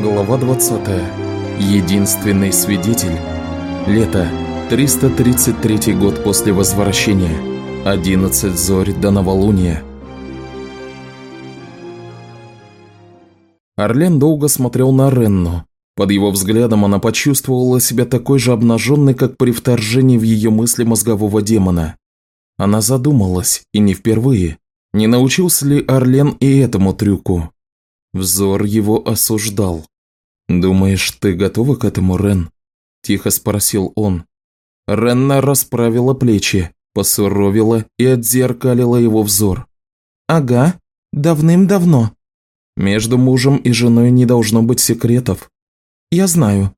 Глава 20. Единственный свидетель. Лето. 333 год после возвращения. 11 зорь до новолуния. Орлен долго смотрел на Ренну. Под его взглядом она почувствовала себя такой же обнаженной, как при вторжении в ее мысли мозгового демона. Она задумалась, и не впервые, не научился ли Орлен и этому трюку. Взор его осуждал. «Думаешь, ты готова к этому, Рен?» – тихо спросил он. Ренна расправила плечи, посуровила и отзеркалила его взор. «Ага, давным-давно». «Между мужем и женой не должно быть секретов». «Я знаю».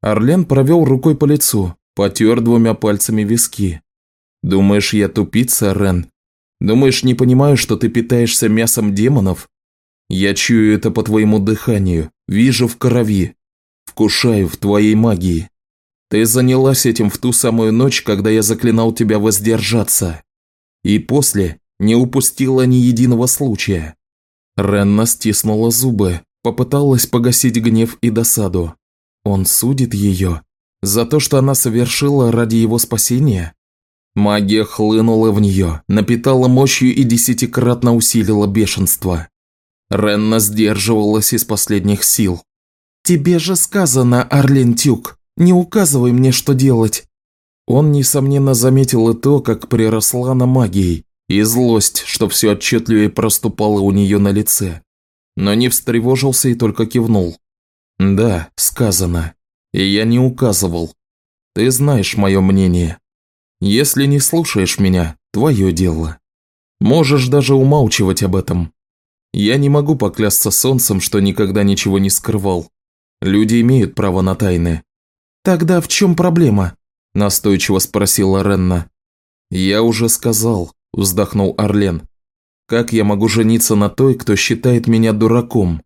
Орлен провел рукой по лицу, потер двумя пальцами виски. «Думаешь, я тупица, Рен? Думаешь, не понимаю, что ты питаешься мясом демонов? Я чую это по твоему дыханию, вижу в крови, вкушаю в твоей магии. Ты занялась этим в ту самую ночь, когда я заклинал тебя воздержаться. И после не упустила ни единого случая. Ренна стиснула зубы, попыталась погасить гнев и досаду. Он судит ее за то, что она совершила ради его спасения? Магия хлынула в нее, напитала мощью и десятикратно усилила бешенство. Ренна сдерживалась из последних сил. «Тебе же сказано, Орлин Тюк, не указывай мне, что делать!» Он, несомненно, заметил и то, как приросла на магией, и злость, что все отчетливее проступала у нее на лице. Но не встревожился и только кивнул. «Да, сказано. И я не указывал. Ты знаешь мое мнение. Если не слушаешь меня, твое дело. Можешь даже умалчивать об этом. Я не могу поклясться солнцем, что никогда ничего не скрывал. Люди имеют право на тайны. Тогда в чем проблема? Настойчиво спросила Ренна. Я уже сказал, вздохнул Орлен. Как я могу жениться на той, кто считает меня дураком?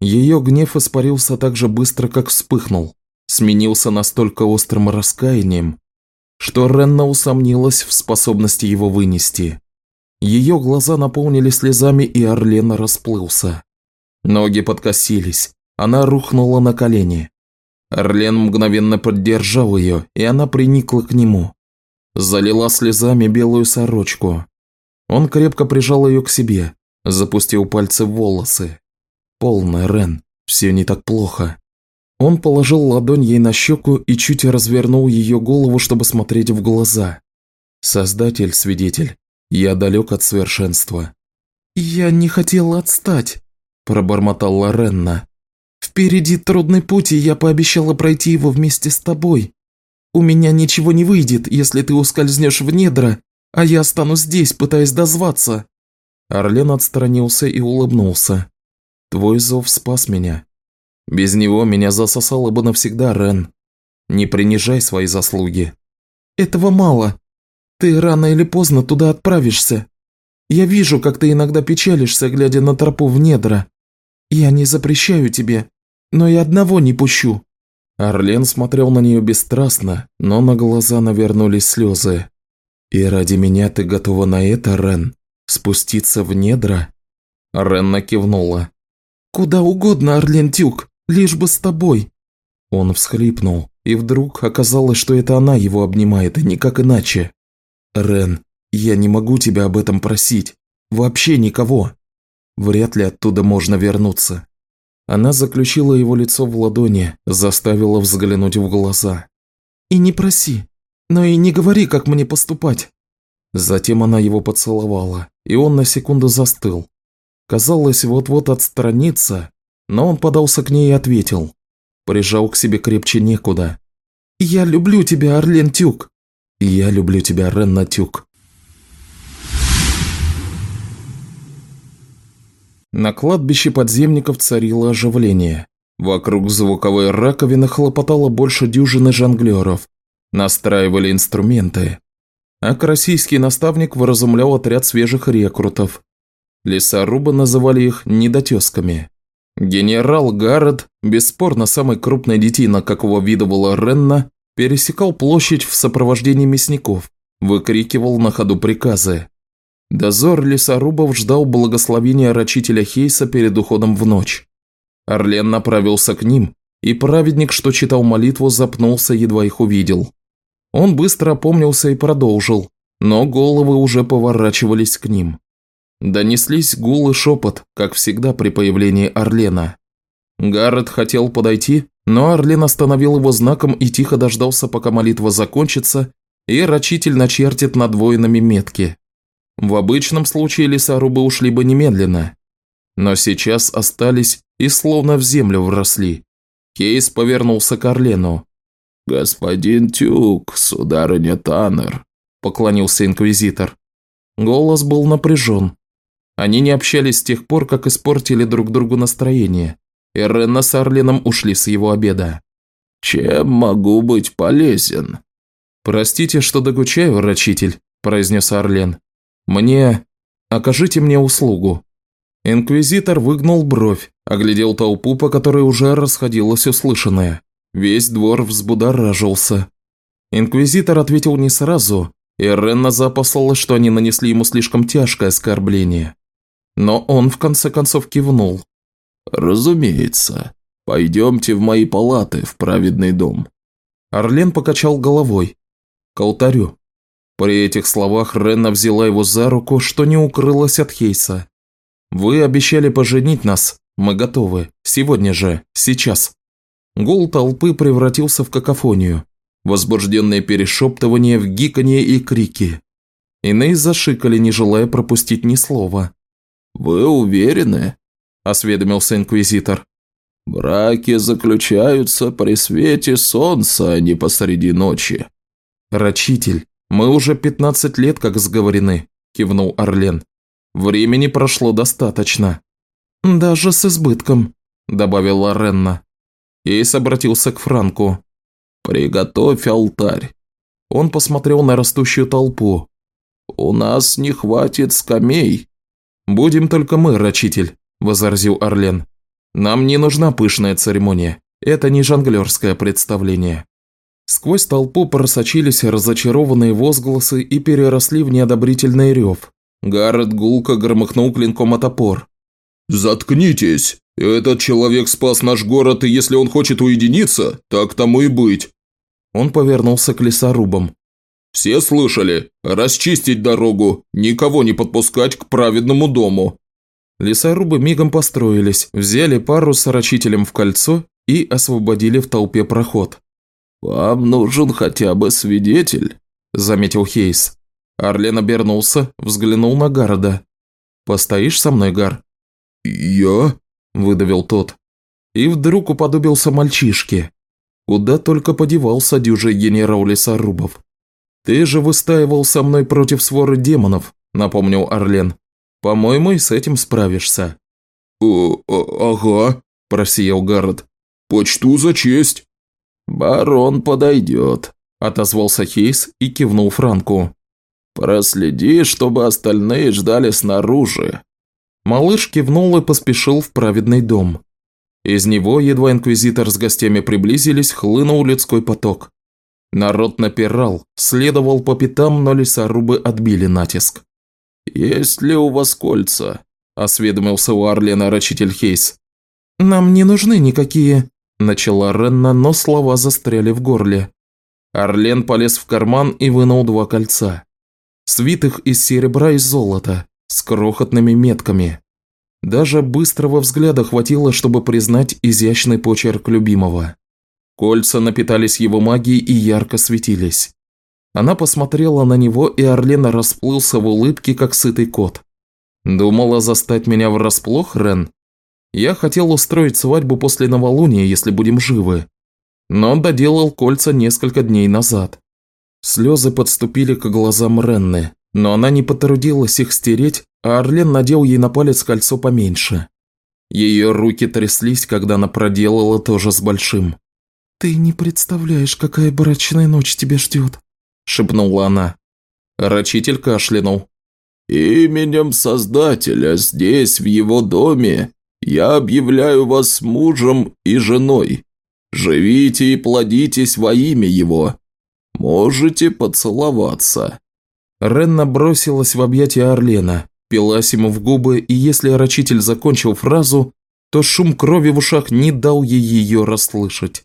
Ее гнев испарился так же быстро, как вспыхнул. Сменился настолько острым раскаянием, что Ренна усомнилась в способности его вынести. Ее глаза наполнили слезами, и Орлен расплылся. Ноги подкосились, она рухнула на колени. Орлен мгновенно поддержал ее, и она приникла к нему. Залила слезами белую сорочку. Он крепко прижал ее к себе, запустил пальцы в волосы. «Полно, Рен, все не так плохо». Он положил ладонь ей на щеку и чуть развернул ее голову, чтобы смотреть в глаза. «Создатель, свидетель, я далек от совершенства». «Я не хотела отстать», – пробормотала Ренна. «Впереди трудный путь, и я пообещала пройти его вместе с тобой. У меня ничего не выйдет, если ты ускользнешь в недра, а я останусь здесь, пытаясь дозваться». Орлен отстранился и улыбнулся. «Твой зов спас меня. Без него меня засосало бы навсегда, Рен. Не принижай свои заслуги». «Этого мало. Ты рано или поздно туда отправишься. Я вижу, как ты иногда печалишься, глядя на тропу в недра. Я не запрещаю тебе, но и одного не пущу». Орлен смотрел на нее бесстрастно, но на глаза навернулись слезы. «И ради меня ты готова на это, Рен? Спуститься в недра?» Ренна кивнула. «Куда угодно, Орлен Тюк, лишь бы с тобой». Он всхлипнул, и вдруг оказалось, что это она его обнимает, и никак иначе. «Рен, я не могу тебя об этом просить. Вообще никого. Вряд ли оттуда можно вернуться». Она заключила его лицо в ладони, заставила взглянуть в глаза. «И не проси, но и не говори, как мне поступать». Затем она его поцеловала, и он на секунду застыл. Казалось, вот-вот отстраниться, но он подался к ней и ответил. Прижал к себе крепче некуда. «Я люблю тебя, Орлен Тюк!» «Я люблю тебя, Ренна Тюк». На кладбище подземников царило оживление. Вокруг звуковой раковины хлопотало больше дюжины жонглеров. Настраивали инструменты. А российский наставник выразумлял отряд свежих рекрутов. Лесорубы называли их недотесками. Генерал Гаррет, бесспорно самый крупный детина, какого видывала Ренна, пересекал площадь в сопровождении мясников, выкрикивал на ходу приказы. Дозор лесорубов ждал благословения рачителя Хейса перед уходом в ночь. Орлен направился к ним, и праведник, что читал молитву, запнулся, едва их увидел. Он быстро опомнился и продолжил, но головы уже поворачивались к ним. Донеслись гул и шепот, как всегда при появлении Орлена. Гаррет хотел подойти, но Орлен остановил его знаком и тихо дождался, пока молитва закончится, и рачитель начертит над воинами метки. В обычном случае лесорубы ушли бы немедленно, но сейчас остались и словно в землю вросли. Кейс повернулся к Орлену. «Господин Тюк, сударыня Таннер», – поклонился инквизитор. Голос был напряжен. Они не общались с тех пор, как испортили друг другу настроение, Ренна с Орленом ушли с его обеда. «Чем могу быть полезен?» «Простите, что догучаю, рачитель», – произнес Орлен. «Мне... Окажите мне услугу». Инквизитор выгнул бровь, оглядел толпу, по которой уже расходилось услышанное. Весь двор взбудоражился. Инквизитор ответил не сразу, и Ренна запасалась, что они нанесли ему слишком тяжкое оскорбление. Но он в конце концов кивнул. «Разумеется. Пойдемте в мои палаты, в праведный дом». Орлен покачал головой. «К алтарю». При этих словах Ренна взяла его за руку, что не укрылась от Хейса. «Вы обещали поженить нас. Мы готовы. Сегодня же. Сейчас». Гул толпы превратился в какофонию. Возбужденное перешептывание в гиканье и крики. Иные зашикали, не желая пропустить ни слова. «Вы уверены?» – осведомился инквизитор. «Браки заключаются при свете солнца, а не посреди ночи». «Рачитель, мы уже 15 лет как сговорены», – кивнул Орлен. Времени прошло достаточно. Даже с избытком, добавила Ренна. Эйс обратился к Франку. «Приготовь алтарь». Он посмотрел на растущую толпу. «У нас не хватит скамей». «Будем только мы, рачитель», – возразил Орлен. «Нам не нужна пышная церемония. Это не жонглерское представление». Сквозь толпу просочились разочарованные возгласы и переросли в неодобрительный рев. Гаррет гулко громыхнул клинком о топор. «Заткнитесь! Этот человек спас наш город, и если он хочет уединиться, так тому и быть!» Он повернулся к лесорубам. «Все слышали? Расчистить дорогу, никого не подпускать к праведному дому!» Лесорубы мигом построились, взяли пару с рачителем в кольцо и освободили в толпе проход. «Вам нужен хотя бы свидетель», – заметил Хейс. Арлен обернулся, взглянул на Гарда. «Постоишь со мной, Гар?» «Я?» – выдавил тот. И вдруг уподобился мальчишке. Куда только подевался дюжий генерал лесорубов. «Ты же выстаивал со мной против своры демонов», – напомнил Орлен. «По-моему, и с этим справишься». «О, ага», – просиял Гаррет. «Почту за честь». «Барон подойдет», – отозвался Хейс и кивнул Франку. «Проследи, чтобы остальные ждали снаружи». Малыш кивнул и поспешил в праведный дом. Из него, едва инквизитор с гостями приблизились, хлынул людской поток. Народ напирал, следовал по пятам, но лесорубы отбили натиск. «Есть ли у вас кольца?» – осведомился у Арлена рачитель Хейс. «Нам не нужны никакие...» – начала Ренна, но слова застряли в горле. Орлен полез в карман и вынул два кольца свитых из серебра и золота, с крохотными метками. Даже быстрого взгляда хватило, чтобы признать изящный почерк любимого. Кольца напитались его магией и ярко светились. Она посмотрела на него, и Орлена расплылся в улыбке, как сытый кот. «Думала застать меня врасплох, Рен? Я хотел устроить свадьбу после новолуния, если будем живы. Но доделал кольца несколько дней назад. Слезы подступили к глазам Ренны, но она не потрудилась их стереть, а Орлен надел ей на палец кольцо поменьше. Ее руки тряслись, когда она проделала тоже с большим. «Ты не представляешь, какая брачная ночь тебя ждет», – шепнула она. Рачитель кашлянул. «Именем Создателя здесь, в его доме, я объявляю вас мужем и женой. Живите и плодитесь во имя его, «Можете поцеловаться». Ренна бросилась в объятия Орлена, пилась ему в губы, и если рачитель закончил фразу, то шум крови в ушах не дал ей ее расслышать.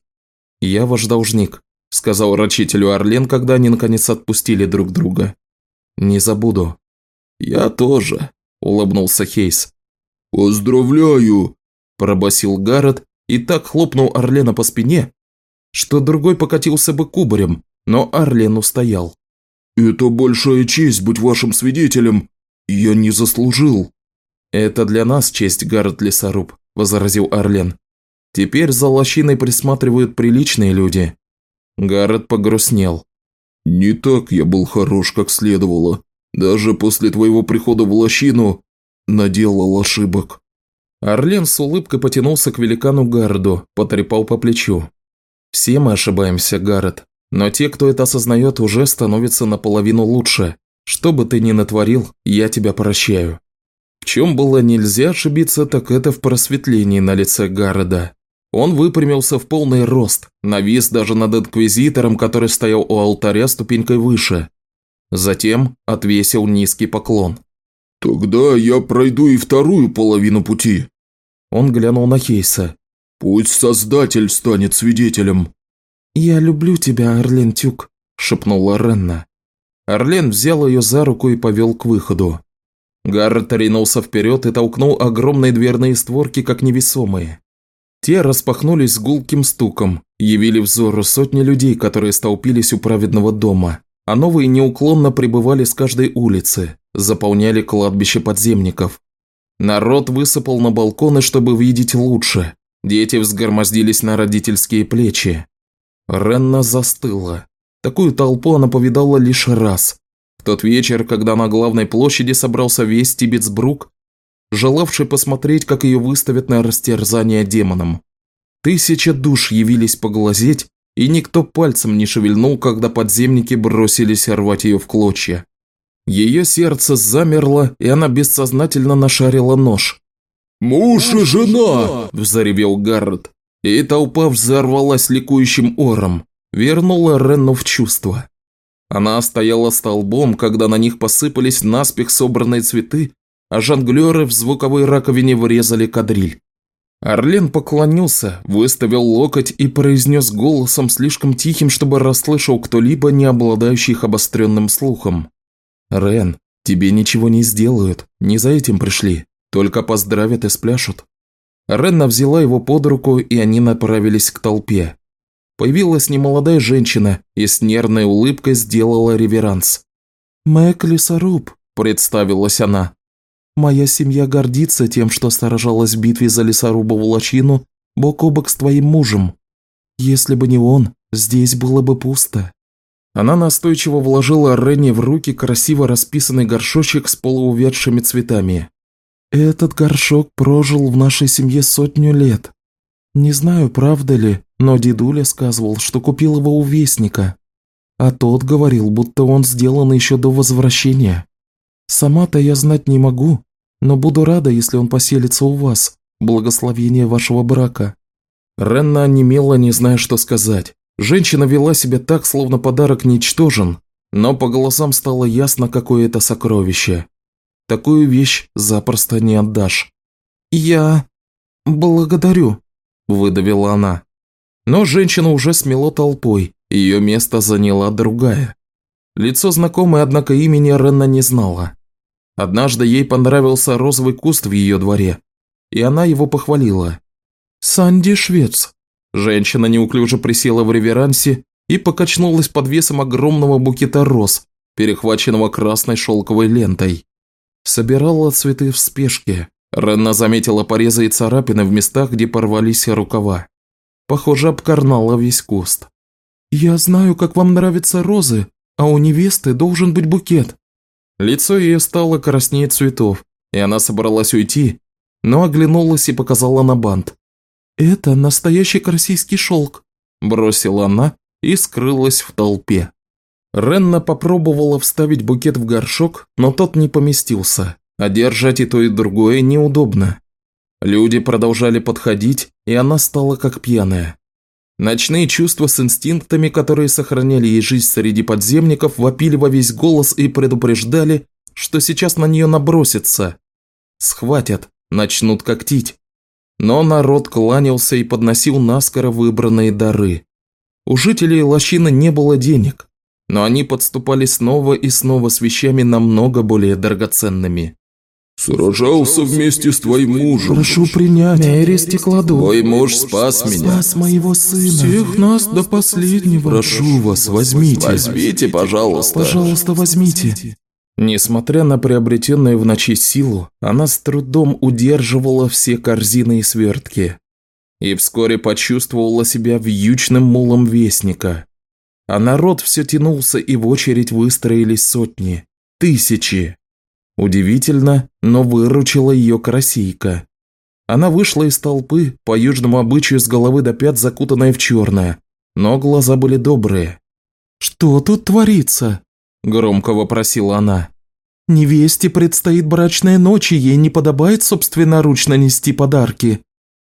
«Я ваш должник», – сказал рачителю Орлен, когда они наконец отпустили друг друга. «Не забуду». «Я тоже», – улыбнулся Хейс. «Поздравляю!» – пробасил Гаррет и так хлопнул Орлена по спине, что другой покатился бы кубарем, но Орлен устоял. «Это большая честь быть вашим свидетелем. Я не заслужил». «Это для нас честь, Гаррет Лесоруб», – возразил Орлен. «Теперь за лощиной присматривают приличные люди». Гаррет погрустнел. «Не так я был хорош, как следовало. Даже после твоего прихода в лощину наделал ошибок». Орлен с улыбкой потянулся к великану Гарду, потрепал по плечу. «Все мы ошибаемся, Гаррет, но те, кто это осознает, уже становятся наполовину лучше. Что бы ты ни натворил, я тебя прощаю». В чем было нельзя ошибиться, так это в просветлении на лице Гарреда. Он выпрямился в полный рост, навис даже над инквизитором, который стоял у алтаря ступенькой выше. Затем отвесил низкий поклон. «Тогда я пройду и вторую половину пути». Он глянул на Хейса. «Пусть Создатель станет свидетелем». «Я люблю тебя, Орлен Тюк», – шепнула Ренна. Орлен взял ее за руку и повел к выходу. Гаррет ринулся вперед и толкнул огромные дверные створки, как невесомые. Те распахнулись гулким стуком, явили взору сотни людей, которые столпились у праведного дома, а новые неуклонно прибывали с каждой улицы, заполняли кладбище подземников. Народ высыпал на балконы, чтобы видеть лучше. Дети взгромоздились на родительские плечи. Ренна застыла. Такую толпу она повидала лишь раз. В тот вечер, когда на главной площади собрался весь Тибетсбрук, желавший посмотреть, как ее выставят на растерзание демоном. Тысяча душ явились поглазеть, и никто пальцем не шевельнул, когда подземники бросились рвать ее в клочья. Ее сердце замерло, и она бессознательно нашарила нож. «Муж и жена!» – взоревел Гаррет. И толпа взорвалась ликующим ором, вернула Ренну в чувство. Она стояла столбом, когда на них посыпались наспех собранные цветы, а жонглеры в звуковой раковине врезали кадриль. Орлен поклонился, выставил локоть и произнес голосом слишком тихим, чтобы расслышал кто-либо, не обладающий обостренным слухом. «Рен, тебе ничего не сделают, не за этим пришли, только поздравят и спляшут». Ренна взяла его под руку, и они направились к толпе. Появилась немолодая женщина и с нервной улыбкой сделала реверанс. «Мэг Лесоруб», – представилась она. Моя семья гордится тем, что сражалась в битве за лесорубову лощину бок о бок с твоим мужем. Если бы не он, здесь было бы пусто». Она настойчиво вложила Ренни в руки красиво расписанный горшочек с полуувядшими цветами. «Этот горшок прожил в нашей семье сотню лет. Не знаю, правда ли, но дедуля сказывал, что купил его у вестника. А тот говорил, будто он сделан еще до возвращения. Сама-то я знать не могу, но буду рада, если он поселится у вас. Благословение вашего брака». Ренна онемела, не зная, что сказать. Женщина вела себя так, словно подарок ничтожен, но по голосам стало ясно, какое это сокровище. Такую вещь запросто не отдашь. «Я... благодарю», – выдавила она. Но женщина уже смело толпой, ее место заняла другая. Лицо знакомое, однако имени Ренна не знала. Однажды ей понравился розовый куст в ее дворе, и она его похвалила. «Санди Швец». Женщина неуклюже присела в реверансе и покачнулась под весом огромного букета роз, перехваченного красной шелковой лентой. Собирала цветы в спешке. Ренна заметила порезы и царапины в местах, где порвались рукава. Похоже, обкорнала весь куст. «Я знаю, как вам нравятся розы, а у невесты должен быть букет», Лицо ее стало краснее цветов, и она собралась уйти, но оглянулась и показала на бант. «Это настоящий российский шелк», – бросила она и скрылась в толпе. Ренна попробовала вставить букет в горшок, но тот не поместился, а держать и то, и другое неудобно. Люди продолжали подходить, и она стала как пьяная. Ночные чувства с инстинктами, которые сохраняли ей жизнь среди подземников, вопили во весь голос и предупреждали, что сейчас на нее набросятся. Схватят, начнут когтить. Но народ кланялся и подносил наскоро выбранные дары. У жителей лощины не было денег, но они подступали снова и снова с вещами намного более драгоценными. «Сражался вместе с твоим мужем». «Прошу принять, Мэри Стеклодув». «Твой муж спас меня». «Спас моего сына». «Всех нас до последнего». «Прошу вас, возьмите». «Возьмите, пожалуйста». «Пожалуйста, возьмите». Несмотря на приобретенную в ночи силу, она с трудом удерживала все корзины и свертки. И вскоре почувствовала себя вьючным мулом вестника. А народ все тянулся, и в очередь выстроились сотни, тысячи. Удивительно, но выручила ее карасейка. Она вышла из толпы, по южному обычаю с головы до пят закутанная в черное, но глаза были добрые. «Что тут творится?» – громко вопросила она. «Невесте предстоит брачная ночь, и ей не подобает собственноручно нести подарки».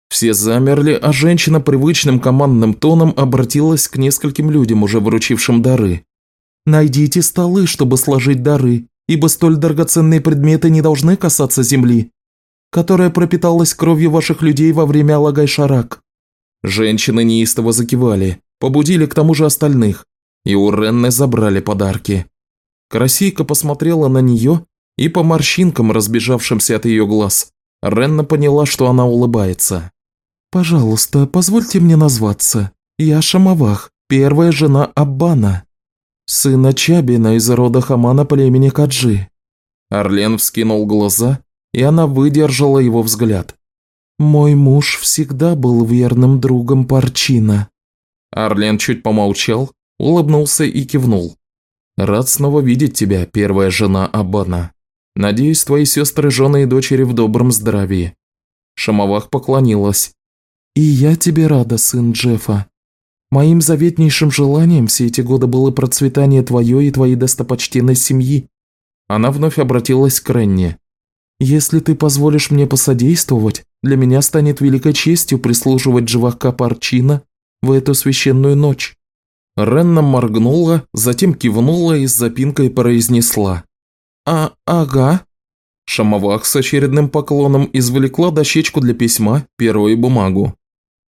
Все замерли, а женщина привычным командным тоном обратилась к нескольким людям, уже вручившим дары. «Найдите столы, чтобы сложить дары, ибо столь драгоценные предметы не должны касаться земли, которая пропиталась кровью ваших людей во время Алагай-Шарак». Женщины неистово закивали, побудили к тому же остальных, и у Ренны забрали подарки. Красийка посмотрела на нее, и по морщинкам, разбежавшимся от ее глаз, Ренна поняла, что она улыбается. «Пожалуйста, позвольте мне назваться. Я Шамавах, первая жена Аббана» сына Чабина из рода Хамана племени Каджи». Орлен вскинул глаза, и она выдержала его взгляд. «Мой муж всегда был верным другом Парчина». Орлен чуть помолчал, улыбнулся и кивнул. «Рад снова видеть тебя, первая жена Абана. Надеюсь, твои сестры, жены и дочери в добром здравии». Шамовах поклонилась. «И я тебе рада, сын Джеффа. Моим заветнейшим желанием все эти годы было процветание твое и твоей достопочтенной семьи». Она вновь обратилась к Ренне. «Если ты позволишь мне посодействовать, для меня станет великой честью прислуживать Дживака Парчина в эту священную ночь». Ренна моргнула, затем кивнула и с запинкой произнесла. «А, ага». Шамовах с очередным поклоном извлекла дощечку для письма, перо и бумагу.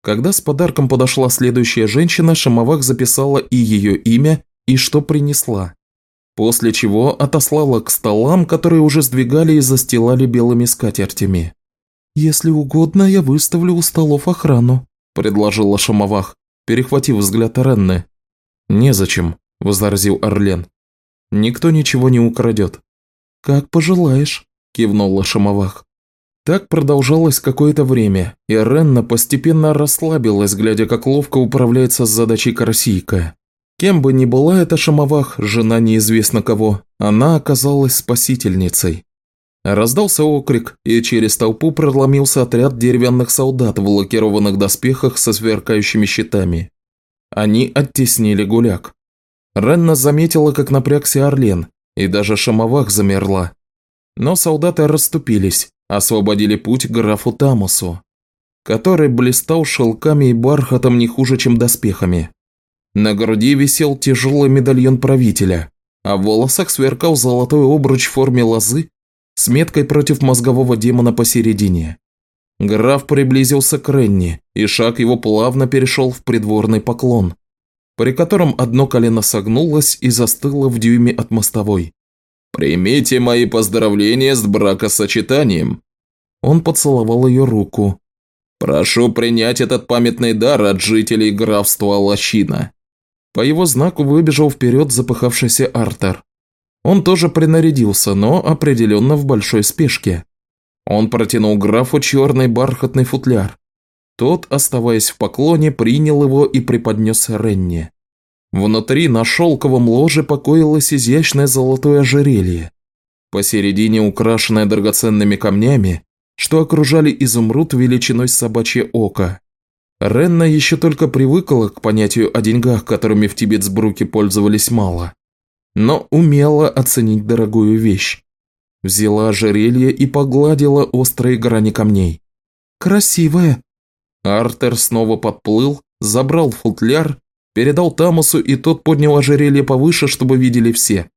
Когда с подарком подошла следующая женщина, Шамовак записала и ее имя, и что принесла. После чего отослала к столам, которые уже сдвигали и застилали белыми скатертями. «Если угодно, я выставлю у столов охрану», – предложила Шамовах, перехватив взгляд Ренны. «Незачем», – возразил Орлен. «Никто ничего не украдет». «Как пожелаешь», – кивнула Шамовах. Так продолжалось какое-то время, и Ренна постепенно расслабилась, глядя, как ловко управляется с задачей Карасийка. Кем бы ни была эта Шамовах, жена неизвестно кого, она оказалась спасительницей. Раздался окрик, и через толпу проломился отряд деревянных солдат в лакированных доспехах со сверкающими щитами. Они оттеснили гуляк. Ренна заметила, как напрягся Орлен, и даже Шамовах замерла. Но солдаты расступились, освободили путь графу Тамусу, который блистал шелками и бархатом не хуже, чем доспехами. На груди висел тяжелый медальон правителя, а в волосах сверкал золотой обруч в форме лозы с меткой против мозгового демона посередине. Граф приблизился к Ренни, и шаг его плавно перешел в придворный поклон, при котором одно колено согнулось и застыло в дюйме от мостовой. «Примите мои поздравления с бракосочетанием!» Он поцеловал ее руку. «Прошу принять этот памятный дар от жителей графства Лощина!» По его знаку выбежал вперед запыхавшийся Артер. Он тоже принарядился, но определенно в большой спешке. Он протянул графу черный бархатный футляр. Тот, оставаясь в поклоне, принял его и преподнес Ренне. Внутри на шелковом ложе покоилось изящное золотое ожерелье. Посередине, украшенное драгоценными камнями, что окружали изумруд величиной собачье око. Ренна еще только привыкла к понятию о деньгах, которыми в Тибетсбруке пользовались мало, но умела оценить дорогую вещь. Взяла ожерелье и погладила острые грани камней. «Красивая!» Артер снова подплыл, забрал футляр Передал Тамусу, и тот поднял ожерелье повыше, чтобы видели все.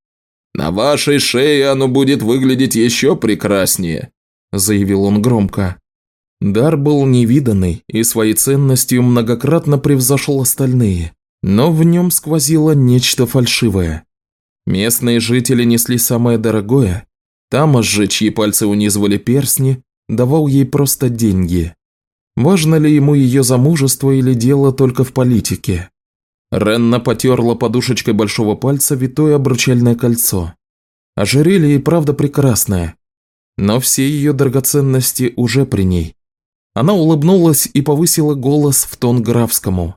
«На вашей шее оно будет выглядеть еще прекраснее», – заявил он громко. Дар был невиданный и своей ценностью многократно превзошел остальные, но в нем сквозило нечто фальшивое. Местные жители несли самое дорогое, Тамаш же, чьи пальцы унизывали перстни, давал ей просто деньги. Важно ли ему ее замужество или дело только в политике? Ренна потерла подушечкой большого пальца витое обручальное кольцо. Ожерелье и правда прекрасное, но все ее драгоценности уже при ней. Она улыбнулась и повысила голос в тон графскому.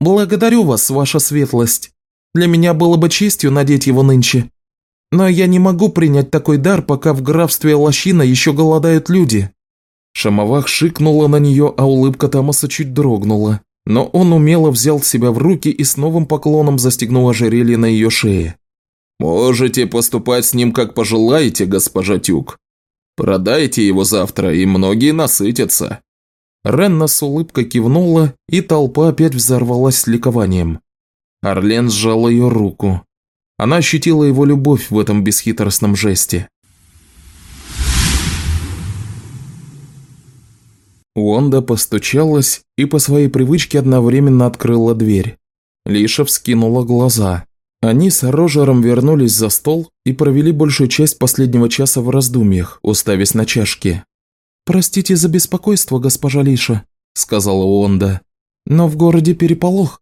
«Благодарю вас, ваша светлость. Для меня было бы честью надеть его нынче. Но я не могу принять такой дар, пока в графстве Лощина еще голодают люди». Шамовах шикнула на нее, а улыбка Тамаса чуть дрогнула. Но он умело взял себя в руки и с новым поклоном застегнул ожерелье на ее шее. «Можете поступать с ним как пожелаете, госпожа Тюк. Продайте его завтра, и многие насытятся». Ренна с улыбкой кивнула, и толпа опять взорвалась ликованием. Орлен сжал ее руку. Она ощутила его любовь в этом бесхитростном жесте. Уонда постучалась и по своей привычке одновременно открыла дверь. Лиша вскинула глаза. Они с Рожером вернулись за стол и провели большую часть последнего часа в раздумьях, уставясь на чашки. «Простите за беспокойство, госпожа Лиша», – сказала Уонда. «Но в городе переполох.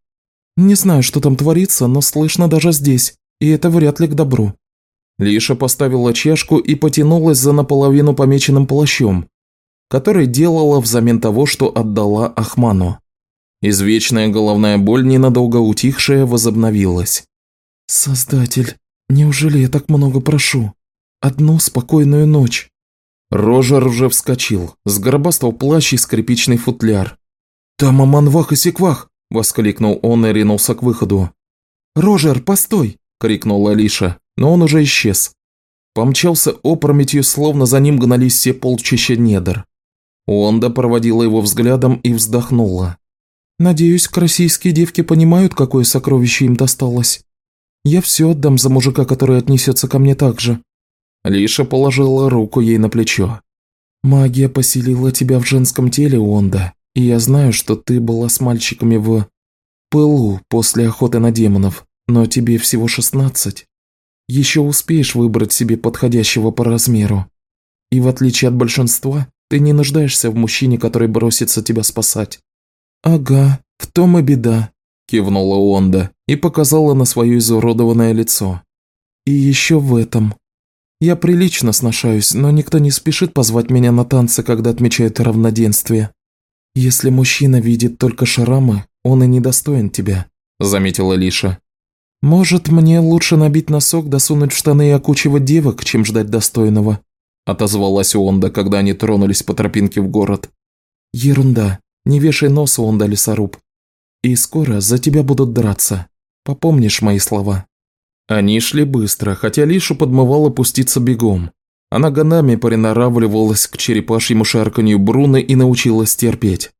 Не знаю, что там творится, но слышно даже здесь, и это вряд ли к добру». Лиша поставила чашку и потянулась за наполовину помеченным плащом, который делала взамен того, что отдала Ахману. Извечная головная боль, ненадолго утихшая, возобновилась. «Создатель, неужели я так много прошу? Одну спокойную ночь?» Рожер уже вскочил, сгробастал плащ и скрипичный футляр. «Там Аманвах и Секвах!» – воскликнул он и ринулся к выходу. «Рожер, постой!» – крикнула Алиша, но он уже исчез. Помчался опрометью, словно за ним гнались все полчища недр. Онда проводила его взглядом и вздохнула. «Надеюсь, российские девки понимают, какое сокровище им досталось. Я все отдам за мужика, который отнесется ко мне так же». Лиша положила руку ей на плечо. «Магия поселила тебя в женском теле, Онда, и я знаю, что ты была с мальчиками в... пылу после охоты на демонов, но тебе всего шестнадцать. Еще успеешь выбрать себе подходящего по размеру. И в отличие от большинства, ты не нуждаешься в мужчине, который бросится тебя спасать». «Ага, в том и беда», – кивнула Онда и показала на свое изуродованное лицо. «И еще в этом. Я прилично сношаюсь, но никто не спешит позвать меня на танцы, когда отмечают равноденствие. Если мужчина видит только шрамы, он и недостоин тебя», – заметила Лиша. «Может, мне лучше набить носок, досунуть в штаны и окучивать девок, чем ждать достойного?» – отозвалась Онда, когда они тронулись по тропинке в город. «Ерунда. Не вешай нос, Онда, лесоруб. И скоро за тебя будут драться. Попомнишь мои слова?» Они шли быстро, хотя Лишу подмывало пуститься бегом. Она годами приноравливалась к черепашьему шарканью Бруны и научилась терпеть.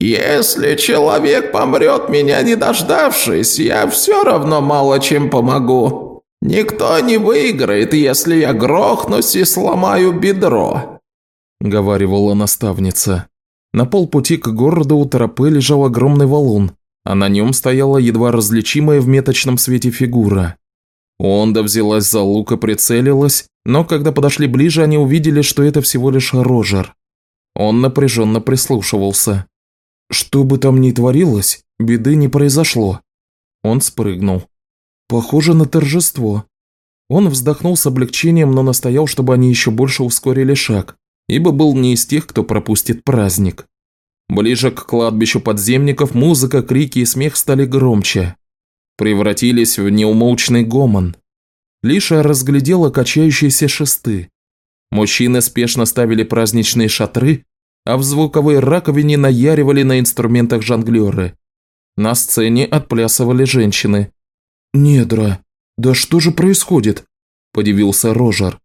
«Если человек помрет, меня не дождавшись, я все равно мало чем помогу», «Никто не выиграет, если я грохнусь и сломаю бедро», – говаривала наставница. На полпути к городу у тропы лежал огромный валун, а на нем стояла едва различимая в меточном свете фигура. Онда взялась за лук и прицелилась, но когда подошли ближе, они увидели, что это всего лишь Рожер. Он напряженно прислушивался. Что бы там ни творилось, беды не произошло. Он спрыгнул. Похоже на торжество. Он вздохнул с облегчением, но настоял, чтобы они еще больше ускорили шаг, ибо был не из тех, кто пропустит праздник. Ближе к кладбищу подземников музыка, крики и смех стали громче. Превратились в неумолчный гомон. Лиша разглядела качающиеся шесты. Мужчины спешно ставили праздничные шатры, а в звуковой раковине наяривали на инструментах жонглеры. На сцене отплясывали женщины. «Недра, да что же происходит?» – подивился Рожер.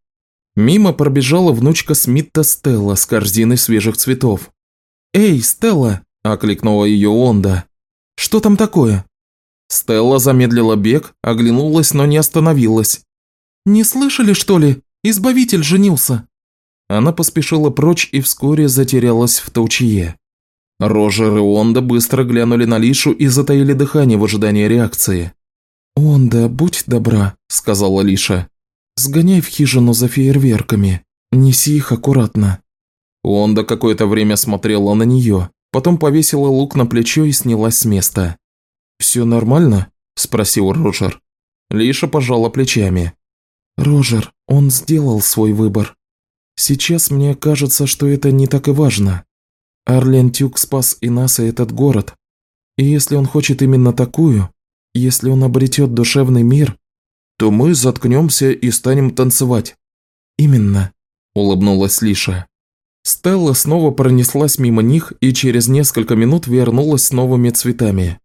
Мимо пробежала внучка Смитта Стелла с корзиной свежих цветов. «Эй, Стелла!» – окликнула ее Онда. «Что там такое?» Стелла замедлила бег, оглянулась, но не остановилась. «Не слышали, что ли? Избавитель женился!» Она поспешила прочь и вскоре затерялась в толчье. Рожер и Онда быстро глянули на Лишу и затаили дыхание в ожидании реакции. «Онда, будь добра», – сказала Лиша. «Сгоняй в хижину за фейерверками. Неси их аккуратно». Онда какое-то время смотрела на нее, потом повесила лук на плечо и снялась с места. «Все нормально?» – спросил Рожер. Лиша пожала плечами. «Рожер, он сделал свой выбор. Сейчас мне кажется, что это не так и важно. Арлен Тюк спас и нас, и этот город. И если он хочет именно такую, если он обретет душевный мир, то мы заткнемся и станем танцевать». «Именно», – улыбнулась Лиша. Стелла снова пронеслась мимо них и через несколько минут вернулась с новыми цветами.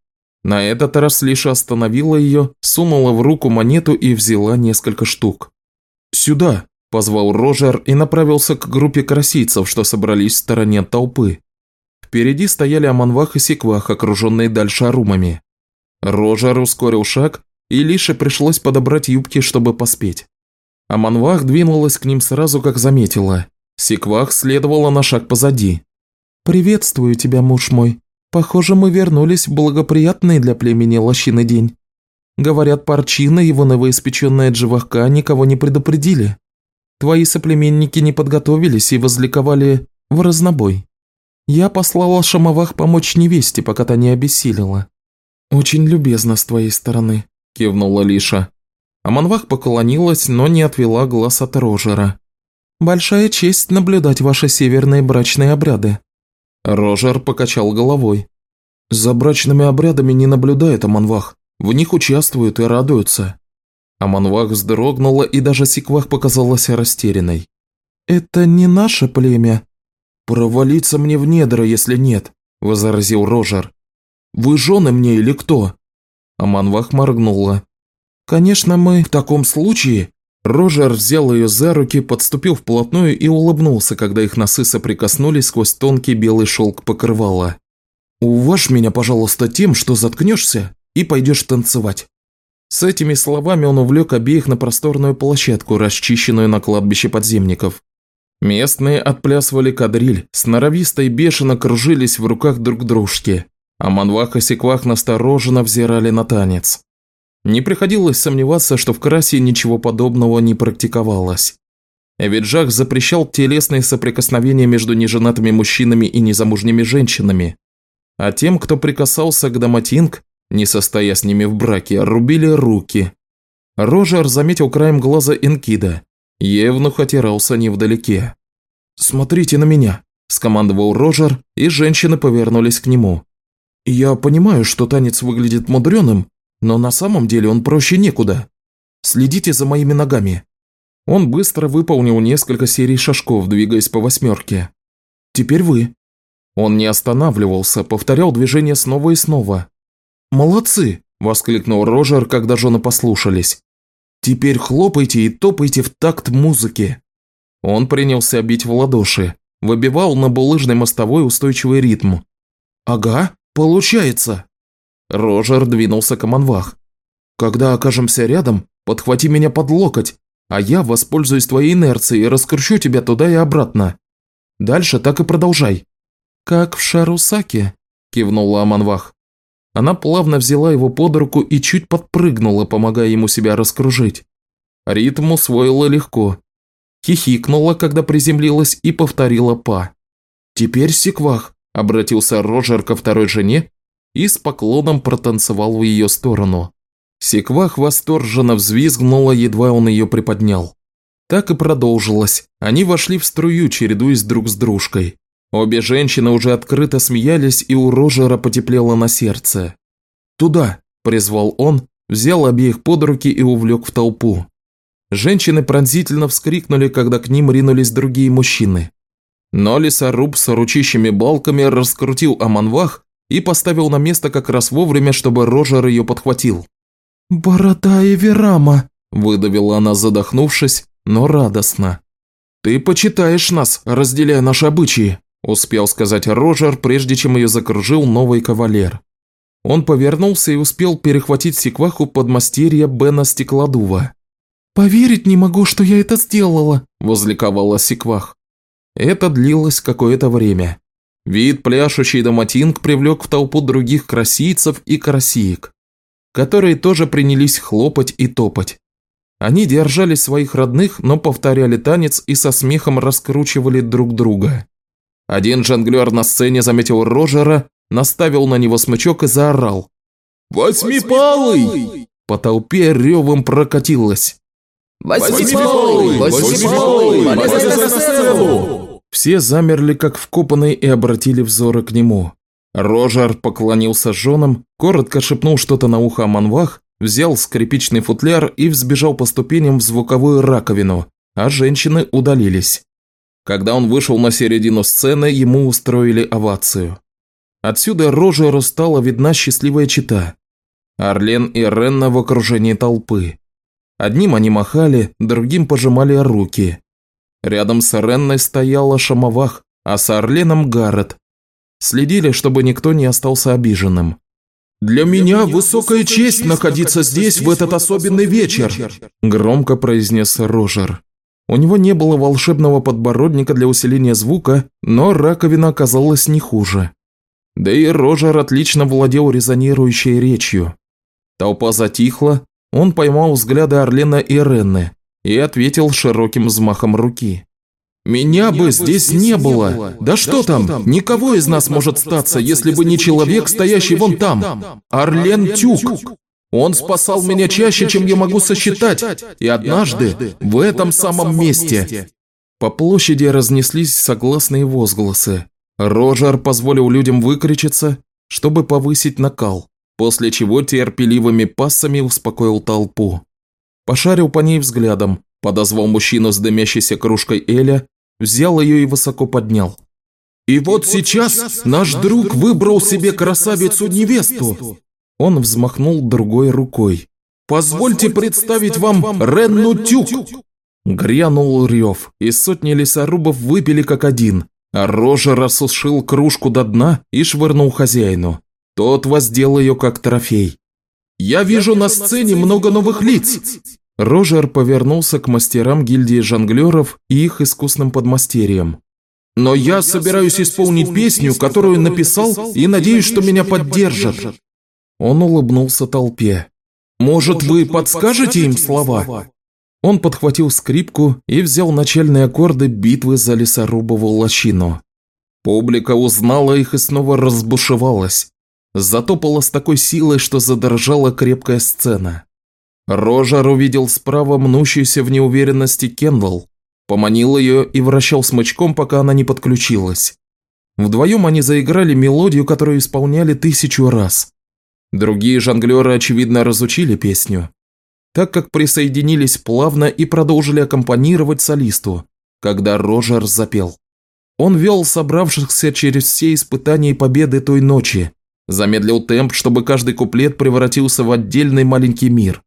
На этот раз Лиша остановила ее, сунула в руку монету и взяла несколько штук. «Сюда!» – позвал Рожер и направился к группе красийцев, что собрались в стороне толпы. Впереди стояли Аманвах и Секвах, окруженные дальше арумами. Рожер ускорил шаг, и Лише пришлось подобрать юбки, чтобы поспеть. Аманвах двинулась к ним сразу, как заметила. Секвах следовала на шаг позади. «Приветствую тебя, муж мой. Похоже, мы вернулись в благоприятный для племени лощины день. Говорят, Парчина, его новоиспеченная Дживахка, никого не предупредили. Твои соплеменники не подготовились и возликовали в разнобой. Я послала Шамовах помочь невесте, пока та не обессилила. Очень любезно с твоей стороны», – кивнула Лиша. Аманвах поклонилась, но не отвела глаз от Рожера. «Большая честь наблюдать ваши северные брачные обряды». Рожер покачал головой. «За брачными обрядами не наблюдает Аманвах. В них участвуют и радуются». Аманвах вздрогнула, и даже Сиквах показалась растерянной. «Это не наше племя», «Провалиться мне в недра, если нет», – возразил Рожер. «Вы жены мне или кто?» Аманвах моргнула. «Конечно, мы...» «В таком случае...» Рожер взял ее за руки, подступил вплотную и улыбнулся, когда их носы соприкоснулись сквозь тонкий белый шелк покрывала. «Уважь меня, пожалуйста, тем, что заткнешься и пойдешь танцевать». С этими словами он увлек обеих на просторную площадку, расчищенную на кладбище подземников. Местные отплясывали кадриль, сноровисто и бешено кружились в руках друг дружки, а Манвах и Секвах настороженно взирали на танец. Не приходилось сомневаться, что в Красе ничего подобного не практиковалось. Ведь Жах запрещал телесные соприкосновения между неженатыми мужчинами и незамужними женщинами. А тем, кто прикасался к Даматинг, не состоя с ними в браке, рубили руки. Рожер заметил краем глаза Энкида. Евнух отирался невдалеке. «Смотрите на меня», – скомандовал Рожер, и женщины повернулись к нему. «Я понимаю, что танец выглядит мудреным, но на самом деле он проще некуда. Следите за моими ногами». Он быстро выполнил несколько серий шажков, двигаясь по восьмерке. «Теперь вы». Он не останавливался, повторял движение снова и снова. «Молодцы!» – воскликнул Рожер, когда жены послушались. Теперь хлопайте и топайте в такт музыки». Он принялся бить в ладоши, выбивал на булыжной мостовой устойчивый ритм. «Ага, получается!» Рожер двинулся к Аманвах. «Когда окажемся рядом, подхвати меня под локоть, а я воспользуюсь твоей инерцией и раскручу тебя туда и обратно. Дальше так и продолжай». «Как в Шарусаке», – кивнула Аманвах. Она плавно взяла его под руку и чуть подпрыгнула, помогая ему себя раскружить. Ритм усвоила легко. Хихикнула, когда приземлилась, и повторила па. «Теперь секвах», – обратился Рожер ко второй жене и с поклоном протанцевал в ее сторону. Секвах восторженно взвизгнула, едва он ее приподнял. Так и продолжилось. Они вошли в струю, чередуясь друг с дружкой. Обе женщины уже открыто смеялись, и у Рожера потеплело на сердце. «Туда!» – призвал он, взял обеих под руки и увлек в толпу. Женщины пронзительно вскрикнули, когда к ним ринулись другие мужчины. Но лесоруб с ручищами балками раскрутил Аманвах и поставил на место как раз вовремя, чтобы Рожер ее подхватил. «Борода и Верама!» – выдавила она, задохнувшись, но радостно. «Ты почитаешь нас, разделяя наши обычаи», Успел сказать Рожер, прежде чем ее закружил новый кавалер. Он повернулся и успел перехватить секваху подмастерья Бена Стеклодува. «Поверить не могу, что я это сделала», – возликовала секвах. Это длилось какое-то время. Вид пляшущий доматинг привлек в толпу других красийцев и красиек, которые тоже принялись хлопать и топать. Они держали своих родных, но повторяли танец и со смехом раскручивали друг друга. Один жонглер на сцене заметил Рожера, наставил на него смычок и заорал. «Восьмипалый!» По толпе ревом прокатилось. «Восьмипалый! Восьмипалый! Восьмипалый! Все замерли, как вкопанные, и обратили взоры к нему. Рожер поклонился женам, коротко шепнул что-то на ухо Аманвах, взял скрипичный футляр и взбежал по ступеням в звуковую раковину, а женщины удалились. Когда он вышел на середину сцены, ему устроили овацию. Отсюда Рожеру стала видна счастливая чита. Орлен и Ренна в окружении толпы. Одним они махали, другим пожимали руки. Рядом с Ренной стояла Шамовах, а с Орленом Гаррет. Следили, чтобы никто не остался обиженным. «Для меня высокая честь находиться здесь в этот особенный вечер», – громко произнес Рожер. У него не было волшебного подбородника для усиления звука, но раковина оказалась не хуже. Да и Рожер отлично владел резонирующей речью. Толпа затихла, он поймал взгляды Орлена и Ренны и ответил широким взмахом руки. «Меня бы здесь не было! Да что там, никого из нас может статься, если бы не человек, стоящий вон там! Орлен Тюк! Он спасал меня чаще, чем я могу сосчитать, и однажды в этом самом месте!» По площади разнеслись согласные возгласы. Рожер позволил людям выкричиться, чтобы повысить накал, после чего терпеливыми пассами успокоил толпу. Пошарил по ней взглядом, подозвал мужчину с дымящейся кружкой Эля взял ее и высоко поднял. «И вот сейчас наш друг выбрал себе красавицу-невесту!» Он взмахнул другой рукой. «Позвольте представить вам Ренну Тюк!» Грянул рев, и сотни лесорубов выпили как один, а Рожа рассушил кружку до дна и швырнул хозяину. Тот воздел ее как трофей. «Я вижу на сцене много новых лиц!» Рожер повернулся к мастерам гильдии жонглеров и их искусным подмастерьям. «Но я собираюсь исполнить песню, которую написал, и надеюсь, что меня поддержат». Он улыбнулся толпе. «Может, вы подскажете им слова?» Он подхватил скрипку и взял начальные аккорды битвы за лесорубову лощину. Публика узнала их и снова разбушевалась. Затопала с такой силой, что задрожала крепкая сцена. Рожар увидел справа мнущуюся в неуверенности Кендалл, поманил ее и вращал смычком, пока она не подключилась. Вдвоем они заиграли мелодию, которую исполняли тысячу раз. Другие жонглеры, очевидно, разучили песню, так как присоединились плавно и продолжили аккомпанировать солисту, когда Рожер запел. Он вел собравшихся через все испытания и победы той ночи, замедлил темп, чтобы каждый куплет превратился в отдельный маленький мир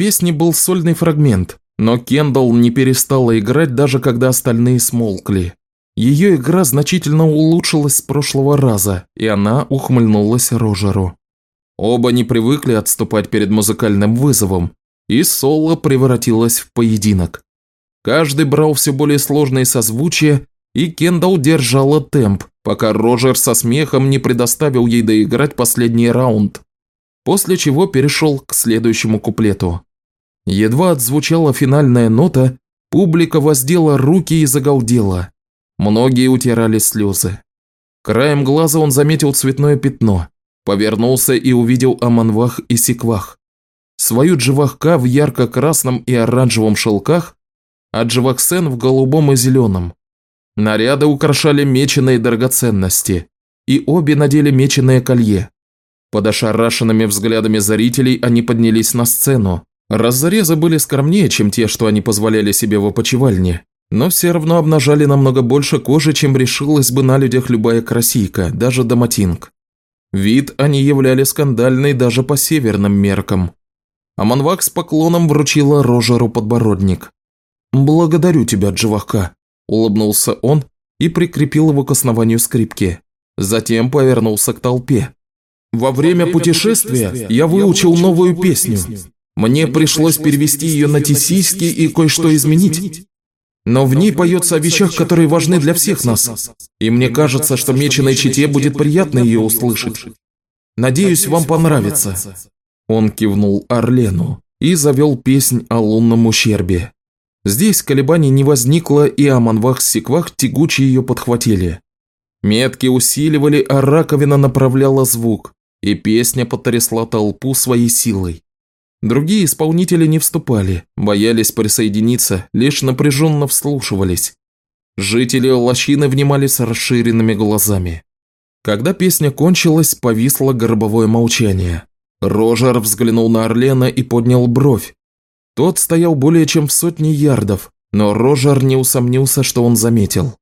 песне был сольный фрагмент, но Кендалл не перестала играть, даже когда остальные смолкли. Ее игра значительно улучшилась с прошлого раза, и она ухмыльнулась Рожеру. Оба не привыкли отступать перед музыкальным вызовом, и соло превратилось в поединок. Каждый брал все более сложные созвучия, и Кендалл держала темп, пока Рожер со смехом не предоставил ей доиграть последний раунд, после чего перешел к следующему куплету. Едва отзвучала финальная нота, публика воздела руки и загалдела. Многие утирали слезы. Краем глаза он заметил цветное пятно, повернулся и увидел Аманвах и Секвах. Свою Дживахка в ярко-красном и оранжевом шелках, а Дживахсен в голубом и зеленом. Наряды украшали меченые драгоценности, и обе надели меченое колье. Под ошарашенными взглядами зрителей они поднялись на сцену, Разрезы были скромнее, чем те, что они позволяли себе в опочивальне, но все равно обнажали намного больше кожи, чем решилась бы на людях любая красийка, даже доматинг. Вид они являли скандальный даже по северным меркам. Аманвак с поклоном вручила Рожеру подбородник. «Благодарю тебя, Дживахка», – улыбнулся он и прикрепил его к основанию скрипки. Затем повернулся к толпе. «Во время путешествия я выучил новую песню. Мне пришлось перевести ее на тисийский и кое-что изменить. Но в ней поется о вещах, которые важны для всех нас. И мне кажется, что меченой чите будет приятно ее услышать. Надеюсь, вам понравится». Он кивнул Орлену и завел песнь о лунном ущербе. Здесь колебаний не возникло, и Аманвах с Секвах тягуче ее подхватили. Метки усиливали, а раковина направляла звук, и песня потрясла толпу своей силой. Другие исполнители не вступали, боялись присоединиться, лишь напряженно вслушивались. Жители лощины внимали с расширенными глазами. Когда песня кончилась, повисло гробовое молчание. Рожер взглянул на Орлена и поднял бровь. Тот стоял более чем в сотне ярдов, но Рожер не усомнился, что он заметил.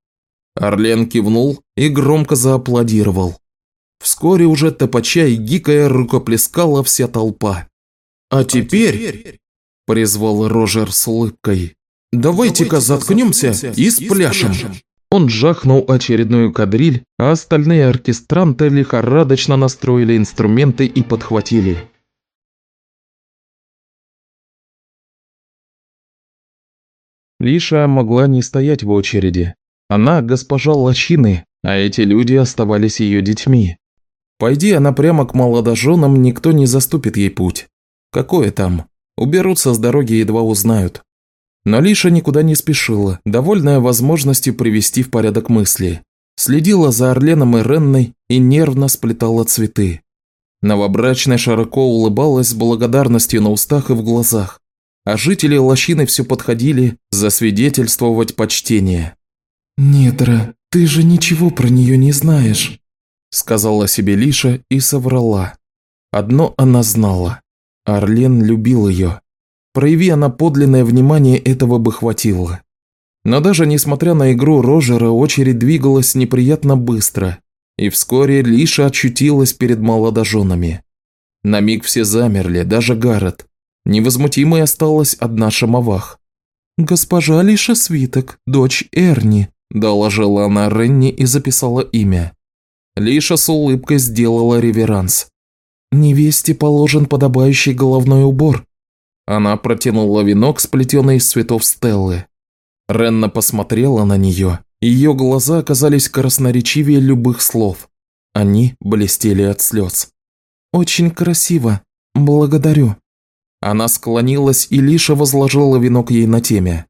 Орлен кивнул и громко зааплодировал. Вскоре уже топача и гикая рукоплескала вся толпа. «А теперь», – призвал Рожер с улыбкой, – «давайте-ка заткнемся и спляшем». Он жахнул очередную кадриль, а остальные оркестранты лихорадочно настроили инструменты и подхватили. Лиша могла не стоять в очереди. Она госпожа лощины, а эти люди оставались ее детьми. Пойди она прямо к молодоженам, никто не заступит ей путь. Какое там? Уберутся с дороги едва узнают. Но Лиша никуда не спешила, довольная возможностью привести в порядок мысли. Следила за Орленом и Ренной и нервно сплетала цветы. Новобрачная широко улыбалась с благодарностью на устах и в глазах, а жители лощины все подходили засвидетельствовать почтение. «Недра, ты же ничего про нее не знаешь», – сказала себе Лиша и соврала. Одно она знала. Орлен любил ее. Прояви она подлинное внимание, этого бы хватило. Но даже несмотря на игру Рожера, очередь двигалась неприятно быстро, и вскоре Лиша очутилась перед молодоженами. На миг все замерли, даже Гаррет. Невозмутимой осталась одна Шамовах. «Госпожа Лиша Свиток, дочь Эрни», – доложила она Ренни и записала имя. Лиша с улыбкой сделала реверанс. «Невесте положен подобающий головной убор», она протянула венок, сплетенный из цветов Стеллы. Ренна посмотрела на нее, ее глаза оказались красноречивее любых слов. Они блестели от слез. «Очень красиво. Благодарю». Она склонилась и Лиша возложила венок ей на теме.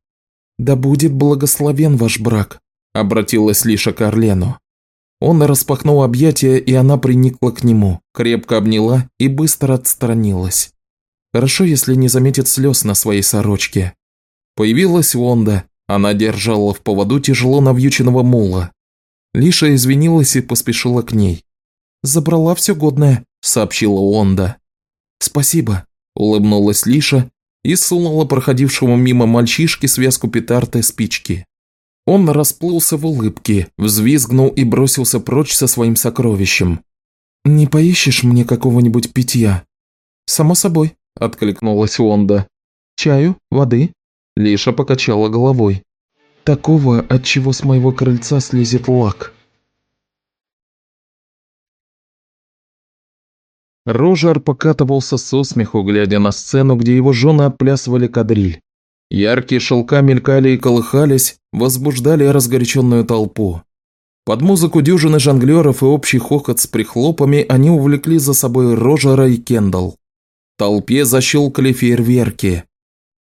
«Да будет благословен ваш брак», – обратилась Лиша к Орлену. Он распахнул объятия, и она приникла к нему, крепко обняла и быстро отстранилась. Хорошо, если не заметит слез на своей сорочке. Появилась Вонда. Она держала в поводу тяжело навьюченного мула. Лиша извинилась и поспешила к ней. «Забрала все годное», – сообщила Онда. «Спасибо», – улыбнулась Лиша и сунула проходившему мимо мальчишки связку петард и спички. Он расплылся в улыбке, взвизгнул и бросился прочь со своим сокровищем. «Не поищешь мне какого-нибудь питья?» «Само собой», – откликнулась Онда. «Чаю? Воды?» Лиша покачала головой. «Такого, от чего с моего крыльца слезет лак». Рожар покатывался со смеху, глядя на сцену, где его жены отплясывали кадриль. Яркие шелка мелькали и колыхались, возбуждали разгоряченную толпу. Под музыку дюжины жонглеров и общий хохот с прихлопами они увлекли за собой Рожера и Кендалл толпе защелкали фейерверки.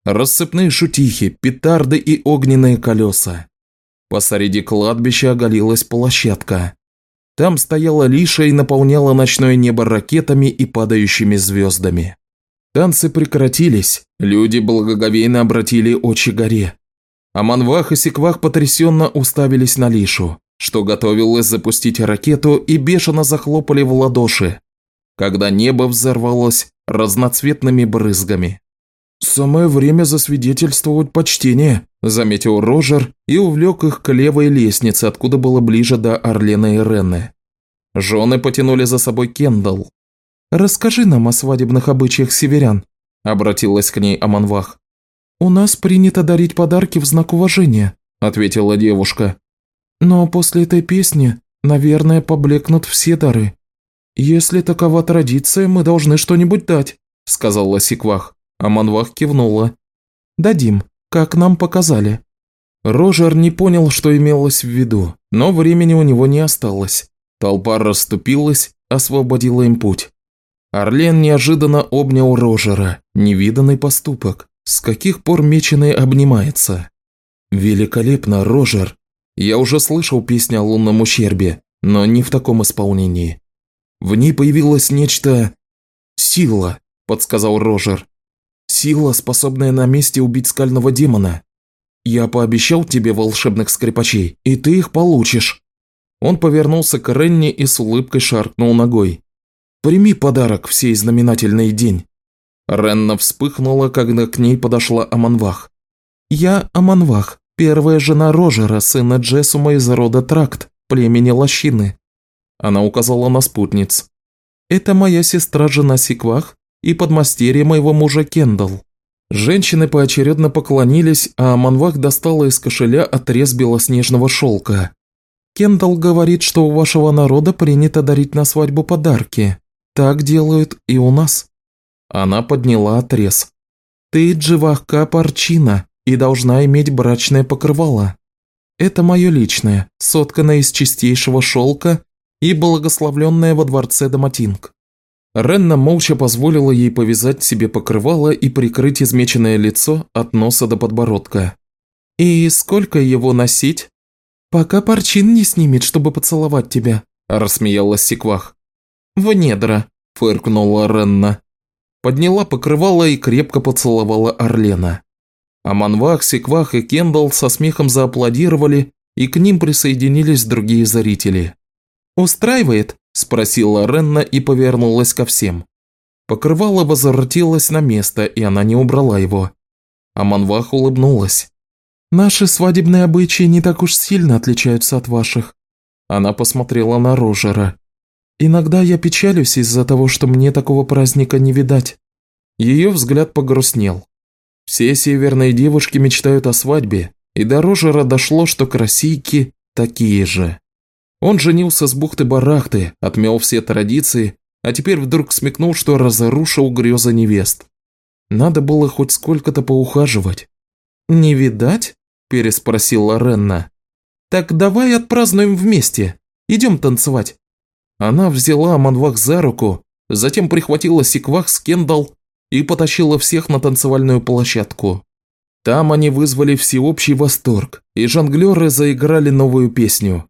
Рассыпные шутихи, петарды и огненные колеса. Посреди кладбища оголилась площадка. Там стояла Лиша и наполняла ночное небо ракетами и падающими звездами. Танцы прекратились, люди благоговейно обратили очи горе. А Манвах и Секвах потрясенно уставились на Лишу, что готовилась запустить ракету и бешено захлопали в ладоши, когда небо взорвалось разноцветными брызгами. «Самое время засвидетельствовать почтение», – заметил Рожер и увлек их к левой лестнице, откуда было ближе до Орлена и Ренны. Жены потянули за собой Кендалл. «Расскажи нам о свадебных обычаях северян», – обратилась к ней Аманвах. «У нас принято дарить подарки в знак уважения», – ответила девушка. «Но после этой песни, наверное, поблекнут все дары. «Если такова традиция, мы должны что-нибудь дать», – сказала Сиквах, а Манвах кивнула. «Дадим, как нам показали». Рожер не понял, что имелось в виду, но времени у него не осталось. Толпа расступилась, освободила им путь. Орлен неожиданно обнял Рожера. Невиданный поступок. С каких пор меченый обнимается? Великолепно, Рожер. Я уже слышал песню о лунном ущербе, но не в таком исполнении. В ней появилось нечто... Сила, подсказал Рожер. Сила, способная на месте убить скального демона. Я пообещал тебе волшебных скрипачей, и ты их получишь. Он повернулся к Ренни и с улыбкой шаркнул ногой. «Прими подарок в сей знаменательный день». Ренна вспыхнула, когда к ней подошла Аманвах. «Я Аманвах, первая жена Рожера, сына Джессума из рода Тракт, племени Лощины». Она указала на спутниц. «Это моя сестра-жена Сиквах и подмастерье моего мужа Кендалл». Женщины поочередно поклонились, а Аманвах достала из кошеля отрез белоснежного шелка. Кендалл говорит, что у вашего народа принято дарить на свадьбу подарки. Так делают и у нас». Она подняла отрез. «Ты Дживахка Парчина и должна иметь брачное покрывало. Это мое личное, сотканное из чистейшего шелка и благословленное во дворце Даматинг». Ренна молча позволила ей повязать себе покрывало и прикрыть измеченное лицо от носа до подбородка. «И сколько его носить?» «Пока Парчин не снимет, чтобы поцеловать тебя», – рассмеялась Секвах. «В недра», – фыркнула Ренна. Подняла покрывало и крепко поцеловала Орлена. А Манвах, Секвах и Кендалл со смехом зааплодировали, и к ним присоединились другие зрители. «Устраивает?» – спросила Ренна и повернулась ко всем. Покрывало возвратилось на место, и она не убрала его. А Манвах улыбнулась. Наши свадебные обычаи не так уж сильно отличаются от ваших. Она посмотрела на Рожера. Иногда я печалюсь из-за того, что мне такого праздника не видать. Ее взгляд погрустнел. Все северные девушки мечтают о свадьбе, и до Рожера дошло, что красийки такие же. Он женился с бухты-барахты, отмел все традиции, а теперь вдруг смекнул, что разрушил грезы невест. Надо было хоть сколько-то поухаживать. «Не видать?» – переспросила Ренна. «Так давай отпразднуем вместе. Идем танцевать». Она взяла Манвах за руку, затем прихватила Сиквах с Кендалл и потащила всех на танцевальную площадку. Там они вызвали всеобщий восторг, и жонглеры заиграли новую песню.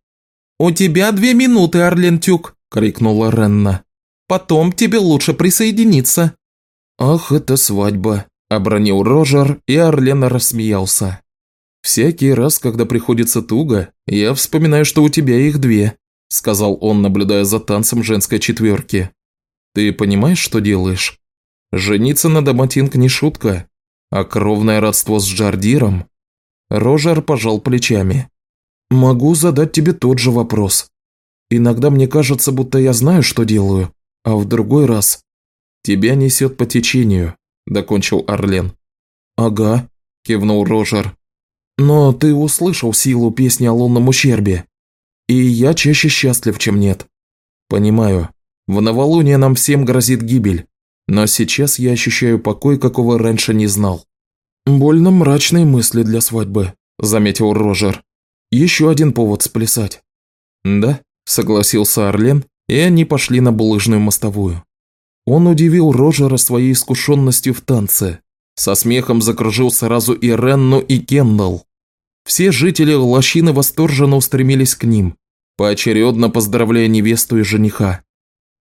«У тебя две минуты, Арлентюк!» – крикнула Ренна. «Потом тебе лучше присоединиться». «Ах, это свадьба!» – обронил Рожер, и Орлен рассмеялся. «Всякий раз, когда приходится туго, я вспоминаю, что у тебя их две», – сказал он, наблюдая за танцем женской четверки. «Ты понимаешь, что делаешь? Жениться на Даматинг не шутка, а кровное родство с Джардиром?» Рожер пожал плечами. «Могу задать тебе тот же вопрос. Иногда мне кажется, будто я знаю, что делаю, а в другой раз тебя несет по течению», – докончил Орлен. «Ага», – кивнул Рожер. Но ты услышал силу песни о лунном ущербе. И я чаще счастлив, чем нет. Понимаю, в новолуние нам всем грозит гибель, но сейчас я ощущаю покой, какого раньше не знал. Больно мрачные мысли для свадьбы, заметил Рожер. Еще один повод сплясать. Да, согласился Орлен, и они пошли на булыжную мостовую. Он удивил Рожера своей искушенностью в танце. Со смехом закружил сразу и Ренну, и Кендалл. Все жители лощины восторженно устремились к ним, поочередно поздравляя невесту и жениха.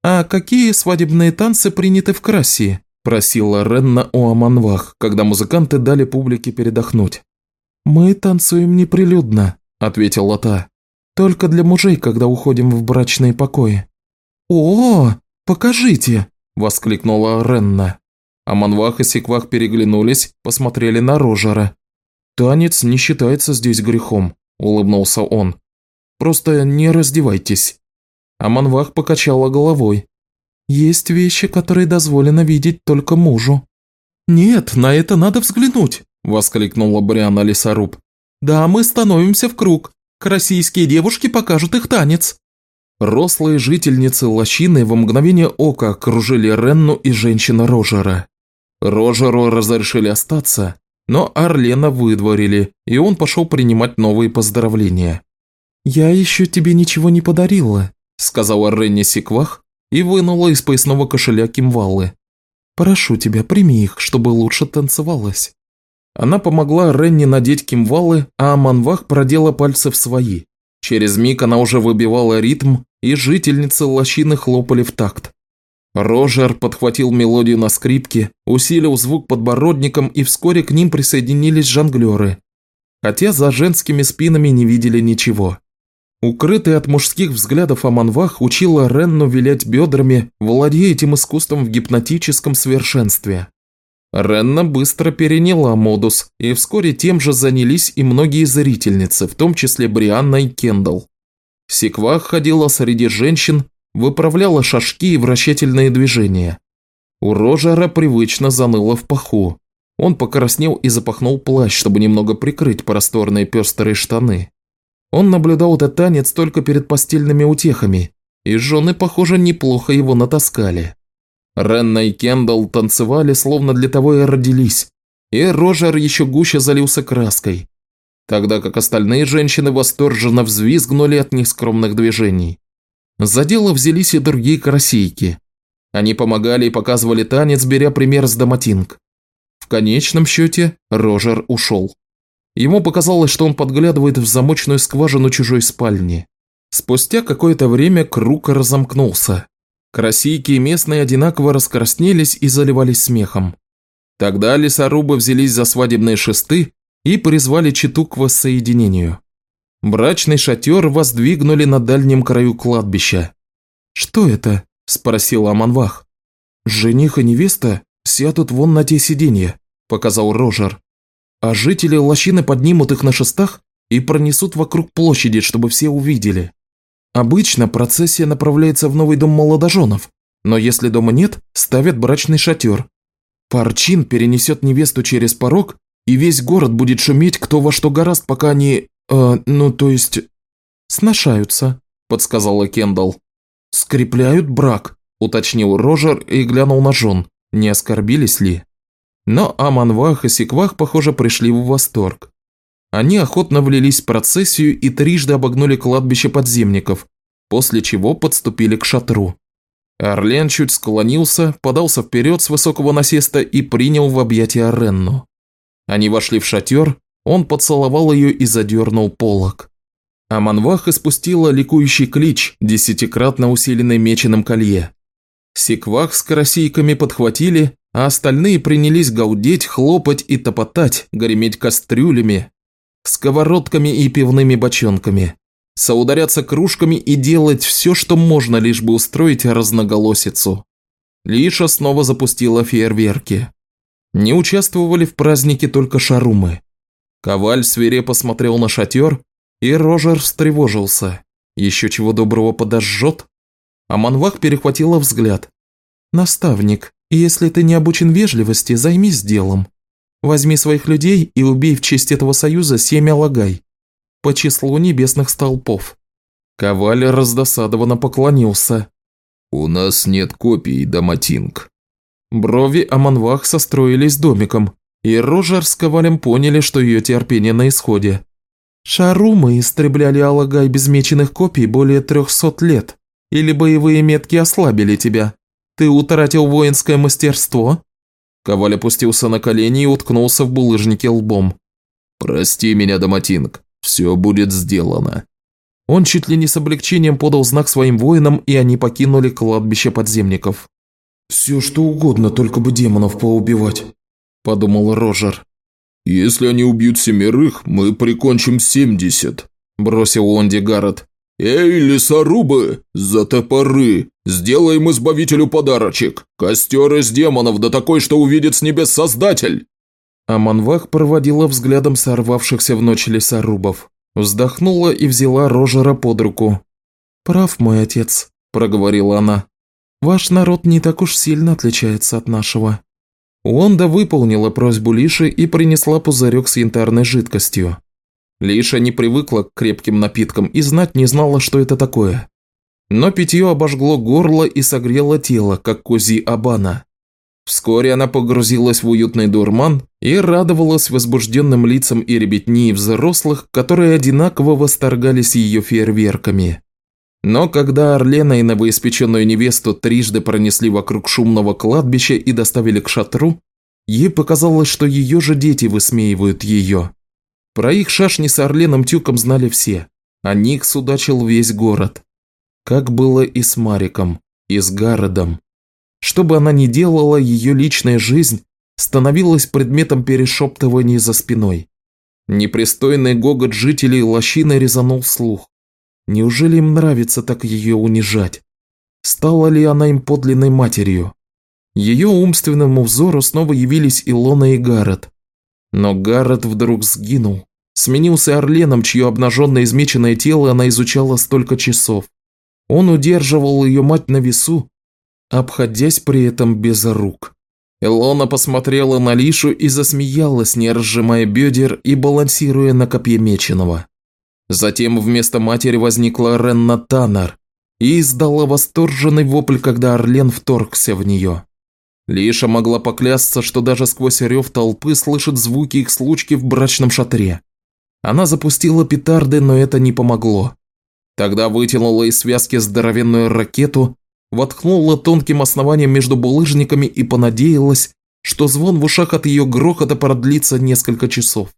«А какие свадебные танцы приняты в Красии?» – просила Ренна у Аманвах, когда музыканты дали публике передохнуть. «Мы танцуем неприлюдно», – ответила та. «Только для мужей, когда уходим в брачные покои». «О, покажите!» – воскликнула Ренна. Аманвах и Секвах переглянулись, посмотрели на Рожера. «Танец не считается здесь грехом», – улыбнулся он. «Просто не раздевайтесь». Аманвах покачала головой. «Есть вещи, которые дозволено видеть только мужу». «Нет, на это надо взглянуть», – воскликнула Бриана Лесоруб. «Да, мы становимся в круг. Российские девушки покажут их танец». Рослые жительницы лощины во мгновение ока окружили Ренну и женщина Рожера. Рожеру разрешили остаться, но Орлена выдворили, и он пошел принимать новые поздравления. «Я еще тебе ничего не подарила», – сказала Ренни Секвах и вынула из поясного кошеля кимвалы. «Прошу тебя, прими их, чтобы лучше танцевалось». Она помогла Ренни надеть кимвалы, а Аманвах продела пальцы в свои. Через миг она уже выбивала ритм, и жительницы лощины хлопали в такт. Рожер подхватил мелодию на скрипке, усилил звук подбородником, и вскоре к ним присоединились жонглеры. Хотя за женскими спинами не видели ничего. Укрытый от мужских взглядов Аманвах учила Ренну вилять бедрами, владея этим искусством в гипнотическом совершенстве. Ренна быстро переняла модус, и вскоре тем же занялись и многие зрительницы, в том числе Брианна и Кендалл. Секвах ходила среди женщин, выправляла шажки и вращательные движения. У Рожера привычно заныло в паху. Он покраснел и запахнул плащ, чтобы немного прикрыть просторные пестрые штаны. Он наблюдал этот танец только перед постельными утехами, и жены, похоже, неплохо его натаскали. Ренна и Кендалл танцевали, словно для того и родились, и Рожер еще гуще залился краской, тогда как остальные женщины восторженно взвизгнули от нескромных движений. За дело взялись и другие карасейки. Они помогали и показывали танец, беря пример с Доматинг. В конечном счете Рожер ушел. Ему показалось, что он подглядывает в замочную скважину чужой спальни. Спустя какое-то время круг разомкнулся. Красийки и местные одинаково раскраснелись и заливались смехом. Тогда лесорубы взялись за свадебные шесты и призвали читу к воссоединению. Брачный шатер воздвигнули на дальнем краю кладбища. «Что это?» – спросил Аманвах. «Жених и невеста сядут вон на те сиденья», – показал Рожер а жители лощины поднимут их на шестах и пронесут вокруг площади, чтобы все увидели. Обычно процессия направляется в новый дом молодоженов, но если дома нет, ставят брачный шатер. Парчин перенесет невесту через порог, и весь город будет шуметь кто во что гораст, пока они... Э, ну, то есть... «Сношаются», – подсказала Кендалл. «Скрепляют брак», – уточнил Рожер и глянул на жен. Не оскорбились ли? Но Аманвах и Секвах, похоже, пришли в восторг. Они охотно влились в процессию и трижды обогнули кладбище подземников, после чего подступили к шатру. Орлен чуть склонился, подался вперед с высокого насеста и принял в объятия Ренну. Они вошли в шатер, он поцеловал ее и задернул полок. Аманвах испустила ликующий клич, десятикратно усиленный меченым колье. Секвах с карасейками подхватили, а остальные принялись гаудеть, хлопать и топотать, греметь кастрюлями, сковородками и пивными бочонками, соударяться кружками и делать все, что можно, лишь бы устроить разноголосицу. Лиша снова запустила фейерверки. Не участвовали в празднике только шарумы. Коваль свирепо смотрел на шатер, и Рожер встревожился. Еще чего доброго подожжет? А Манвах перехватила взгляд. «Наставник, если ты не обучен вежливости, займись делом. Возьми своих людей и убей в честь этого союза семя лагай. По числу небесных столпов». Коваль раздосадованно поклонился. «У нас нет копий, Даматинг». Брови Аманвах состроились домиком, и Рожер с Ковалем поняли, что ее терпение на исходе. Шарумы истребляли Алагай без меченых копий более трехсот лет, или боевые метки ослабили тебя. Ты утратил воинское мастерство?» Коваль опустился на колени и уткнулся в булыжнике лбом. «Прости меня, Доматинг, все будет сделано». Он чуть ли не с облегчением подал знак своим воинам, и они покинули кладбище подземников. «Все что угодно, только бы демонов поубивать», – подумал Рожер. «Если они убьют семерых, мы прикончим семьдесят», – бросил Онди Гаррет. «Эй, лесорубы, за топоры! Сделаем избавителю подарочек! Костер из демонов, да такой, что увидит с небес Создатель!» Аманвах проводила взглядом сорвавшихся в ночь лесорубов. Вздохнула и взяла Рожера под руку. «Прав мой отец», – проговорила она. «Ваш народ не так уж сильно отличается от нашего». Уонда выполнила просьбу Лиши и принесла пузырек с янтарной жидкостью. Лиша не привыкла к крепким напиткам и знать не знала, что это такое. Но питье обожгло горло и согрело тело, как кози абана. Вскоре она погрузилась в уютный дурман и радовалась возбужденным лицам и ребятни взрослых, которые одинаково восторгались ее фейерверками. Но когда Орлена и новоиспеченную невесту трижды пронесли вокруг шумного кладбища и доставили к шатру, ей показалось, что ее же дети высмеивают ее. Про их шашни с Орленом Тюком знали все, о них судачил весь город. Как было и с Мариком, и с Гародом. Что бы она ни делала, ее личная жизнь становилась предметом перешептываний за спиной. Непристойный гогот жителей лощины резанул слух. Неужели им нравится так ее унижать? Стала ли она им подлинной матерью? Ее умственному взору снова явились Илона и Гаррет. Но Гаррет вдруг сгинул. Сменился Орленом, чье обнаженное измеченное тело она изучала столько часов. Он удерживал ее мать на весу, обходясь при этом без рук. Илона посмотрела на Лишу и засмеялась, не разжимая бедер и балансируя на копье меченого. Затем вместо матери возникла Ренна Таннер и издала восторженный вопль, когда Орлен вторгся в нее. Лиша могла поклясться, что даже сквозь рев толпы слышит звуки их случки в брачном шатре. Она запустила петарды, но это не помогло. Тогда вытянула из связки здоровенную ракету воткнула тонким основанием между булыжниками и понадеялась, что звон в ушах от ее грохота продлится несколько часов.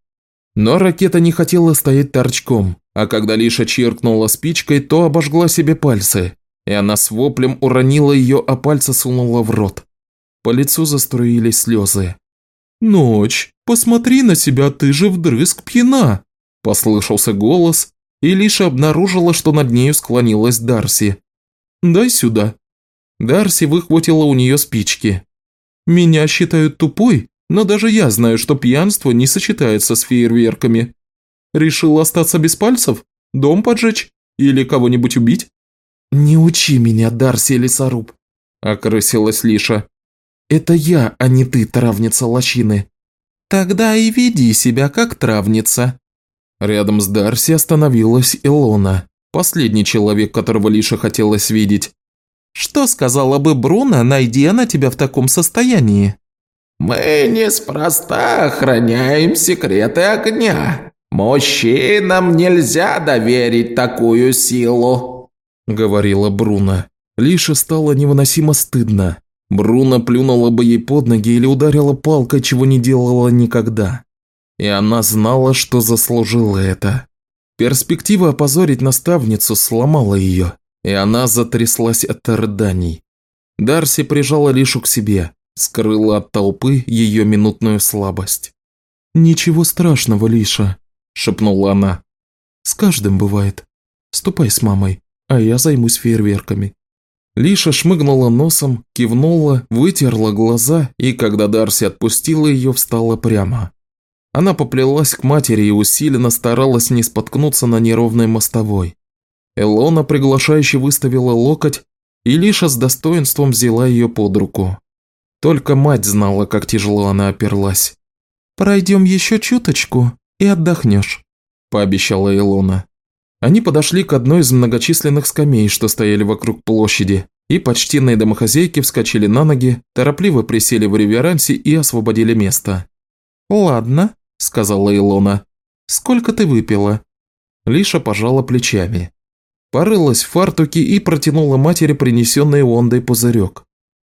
Но ракета не хотела стоять торчком, а когда Лиша чиркнула спичкой, то обожгла себе пальцы, и она с воплем уронила ее, а пальцы сунула в рот. По лицу заструились слезы. «Ночь, посмотри на себя, ты же вдрызг пьяна!» Послышался голос, и Лиша обнаружила, что над нею склонилась Дарси. «Дай сюда», Дарси выхватила у нее спички. «Меня считают тупой, но даже я знаю, что пьянство не сочетается с фейерверками. Решил остаться без пальцев? Дом поджечь? Или кого-нибудь убить?» «Не учи меня, Дарси лесоруб», – окрысилась Лиша. «Это я, а не ты, травница лощины». «Тогда и веди себя как травница». Рядом с Дарси остановилась Илона, последний человек, которого Лиша хотелось видеть. Что сказала бы Бруно, найди она тебя в таком состоянии?» «Мы неспроста охраняем секреты огня. Мужчинам нельзя доверить такую силу», – говорила Бруно. Лише стало невыносимо стыдно. Бруно плюнула бы ей под ноги или ударила палкой, чего не делала никогда. И она знала, что заслужила это. Перспектива опозорить наставницу сломала ее и она затряслась от рыданий. Дарси прижала Лишу к себе, скрыла от толпы ее минутную слабость. «Ничего страшного, Лиша», – шепнула она. «С каждым бывает. Ступай с мамой, а я займусь фейерверками». Лиша шмыгнула носом, кивнула, вытерла глаза и, когда Дарси отпустила ее, встала прямо. Она поплелась к матери и усиленно старалась не споткнуться на неровной мостовой. Элона приглашающе выставила локоть, и Лиша с достоинством взяла ее под руку. Только мать знала, как тяжело она оперлась. «Пройдем еще чуточку и отдохнешь», – пообещала Элона. Они подошли к одной из многочисленных скамей, что стояли вокруг площади, и почтенные домохозяйки вскочили на ноги, торопливо присели в реверансе и освободили место. «Ладно», – сказала Илона. «Сколько ты выпила?» Лиша пожала плечами порылась в фартуке и протянула матери принесенный Ондой пузырек.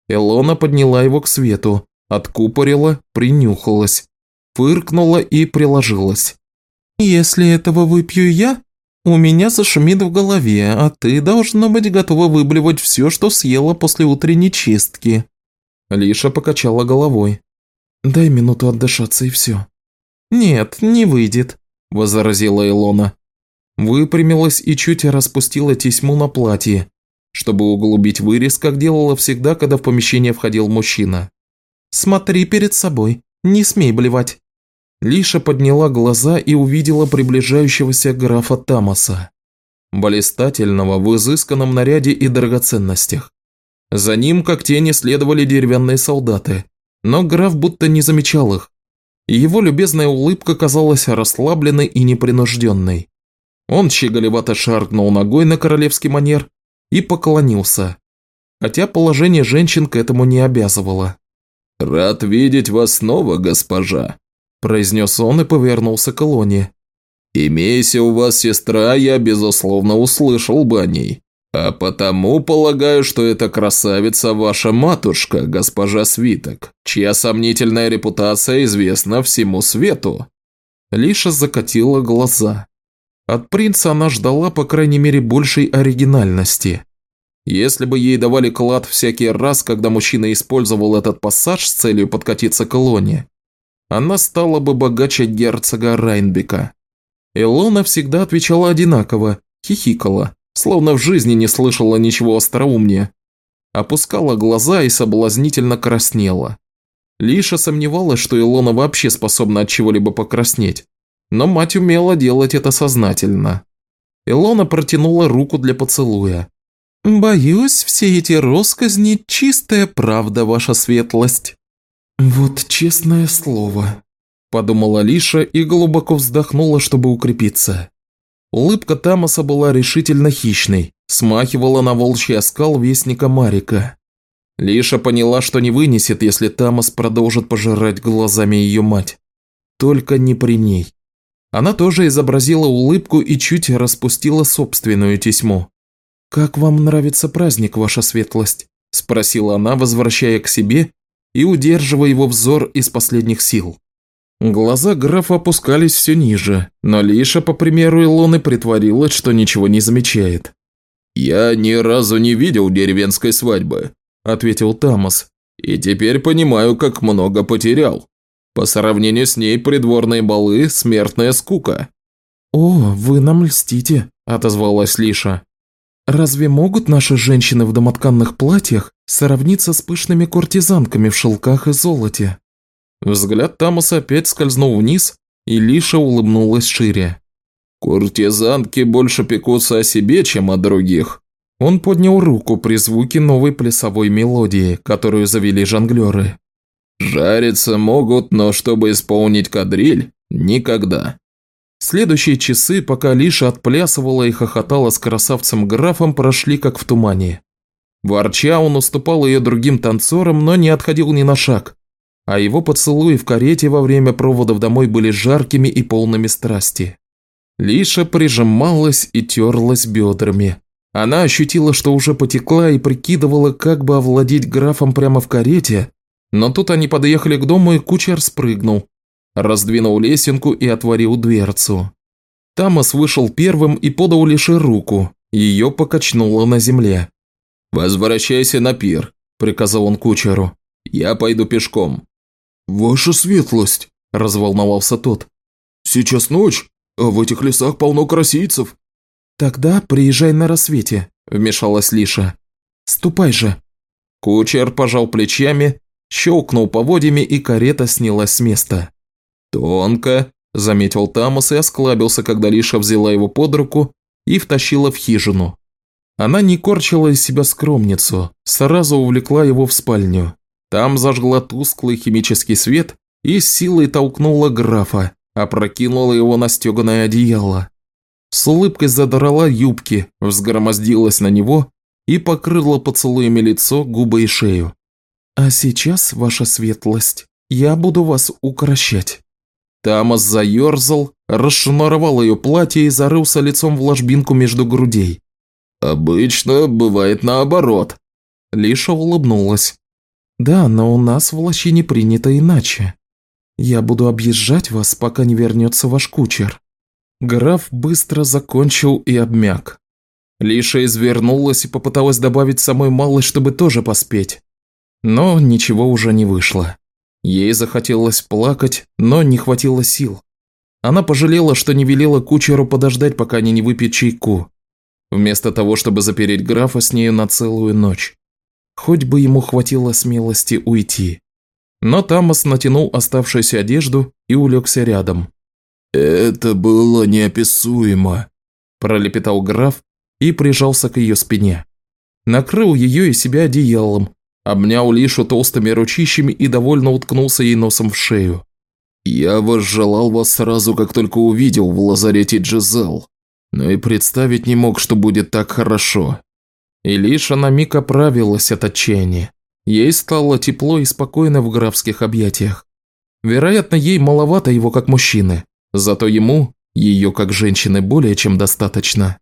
Элона подняла его к свету, откупорила, принюхалась, фыркнула и приложилась. «Если этого выпью я, у меня зашумит в голове, а ты должна быть готова выблевать все, что съела после утренней чистки». Лиша покачала головой. «Дай минуту отдышаться и все». «Нет, не выйдет», – возразила Илона выпрямилась и чуть распустила тесьму на платье, чтобы углубить вырез, как делала всегда, когда в помещение входил мужчина. «Смотри перед собой, не смей блевать». Лиша подняла глаза и увидела приближающегося графа Тамаса, блистательного в изысканном наряде и драгоценностях. За ним, как тени, следовали деревянные солдаты, но граф будто не замечал их, его любезная улыбка казалась расслабленной и непринужденной. Он щеголевато шаркнул ногой на королевский манер и поклонился, хотя положение женщин к этому не обязывало. «Рад видеть вас снова, госпожа», – произнес он и повернулся к Илоне. «Имейся у вас сестра, я, безусловно, услышал бы о ней. А потому полагаю, что эта красавица ваша матушка, госпожа Свиток, чья сомнительная репутация известна всему свету». Лиша закатила глаза. От принца она ждала, по крайней мере, большей оригинальности. Если бы ей давали клад всякий раз, когда мужчина использовал этот пассаж с целью подкатиться к Илоне, она стала бы богаче герцога Райнбека. Илона всегда отвечала одинаково, хихикала, словно в жизни не слышала ничего остроумнее. Опускала глаза и соблазнительно краснела. Лиша сомневалась, что Илона вообще способна от чего-либо покраснеть, но мать умела делать это сознательно. Илона протянула руку для поцелуя. «Боюсь, все эти росказни – чистая правда, ваша светлость». «Вот честное слово», – подумала Лиша и глубоко вздохнула, чтобы укрепиться. Улыбка Тамаса была решительно хищной, смахивала на волчий оскал вестника Марика. Лиша поняла, что не вынесет, если Тамас продолжит пожирать глазами ее мать. Только не при ней. Она тоже изобразила улыбку и чуть распустила собственную тесьму. «Как вам нравится праздник, ваша светлость?» – спросила она, возвращая к себе и удерживая его взор из последних сил. Глаза графа опускались все ниже, но Лиша, по примеру Илоны, притворилась, что ничего не замечает. «Я ни разу не видел деревенской свадьбы», – ответил Тамас, – «и теперь понимаю, как много потерял. По сравнению с ней придворные балы – смертная скука». «О, вы нам льстите», – отозвалась Лиша. «Разве могут наши женщины в домотканных платьях сравниться с пышными куртизанками в шелках и золоте?» Взгляд Тамаса опять скользнул вниз, и Лиша улыбнулась шире. «Куртизанки больше пекутся о себе, чем о других». Он поднял руку при звуке новой плясовой мелодии, которую завели жонглеры. «Жариться могут, но чтобы исполнить кадриль – никогда». Следующие часы, пока Лиша отплясывала и хохотала с красавцем-графом, прошли как в тумане. Ворча, он уступал ее другим танцорам, но не отходил ни на шаг, а его поцелуи в карете во время проводов домой были жаркими и полными страсти. Лиша прижималась и терлась бедрами. Она ощутила, что уже потекла и прикидывала, как бы овладеть графом прямо в карете, но тут они подъехали к дому, и кучер спрыгнул, раздвинул лесенку и отворил дверцу. Тамас вышел первым и подал Лише руку, ее покачнуло на земле. «Возвращайся на пир», – приказал он кучеру. «Я пойду пешком». «Ваша светлость!» – разволновался тот. «Сейчас ночь, а в этих лесах полно красийцев». «Тогда приезжай на рассвете», – вмешалась Лиша. «Ступай же». Кучер пожал плечами, щелкнул поводьями, и карета снялась с места. «Тонко», – заметил Тамас и осклабился, когда Лиша взяла его под руку и втащила в хижину. Она не корчила из себя скромницу, сразу увлекла его в спальню. Там зажгла тусклый химический свет и с силой толкнула графа, опрокинула его на стеганое одеяло. С улыбкой задрала юбки, взгромоздилась на него и покрыла поцелуями лицо, губы и шею. «А сейчас, ваша светлость, я буду вас укращать». Тамас заерзал, расшнуровал ее платье и зарылся лицом в ложбинку между грудей. «Обычно бывает наоборот». Лиша улыбнулась. «Да, но у нас в лощине принято иначе. Я буду объезжать вас, пока не вернется ваш кучер». Граф быстро закончил и обмяк. Лиша извернулась и попыталась добавить самой малость, чтобы тоже поспеть. Но ничего уже не вышло. Ей захотелось плакать, но не хватило сил. Она пожалела, что не велела кучеру подождать, пока они не выпьют чайку. Вместо того, чтобы запереть графа с нею на целую ночь. Хоть бы ему хватило смелости уйти. Но Тамас натянул оставшуюся одежду и улегся рядом. «Это было неописуемо», – пролепетал граф и прижался к ее спине. Накрыл ее и себя одеялом, обнял Лишу толстыми ручищами и довольно уткнулся ей носом в шею. «Я возжелал вас сразу, как только увидел в лазарете Джизел, но и представить не мог, что будет так хорошо. И Лиша на миг оправилась от отчаяния. Ей стало тепло и спокойно в графских объятиях. Вероятно, ей маловато его как мужчины, зато ему, ее как женщины, более чем достаточно.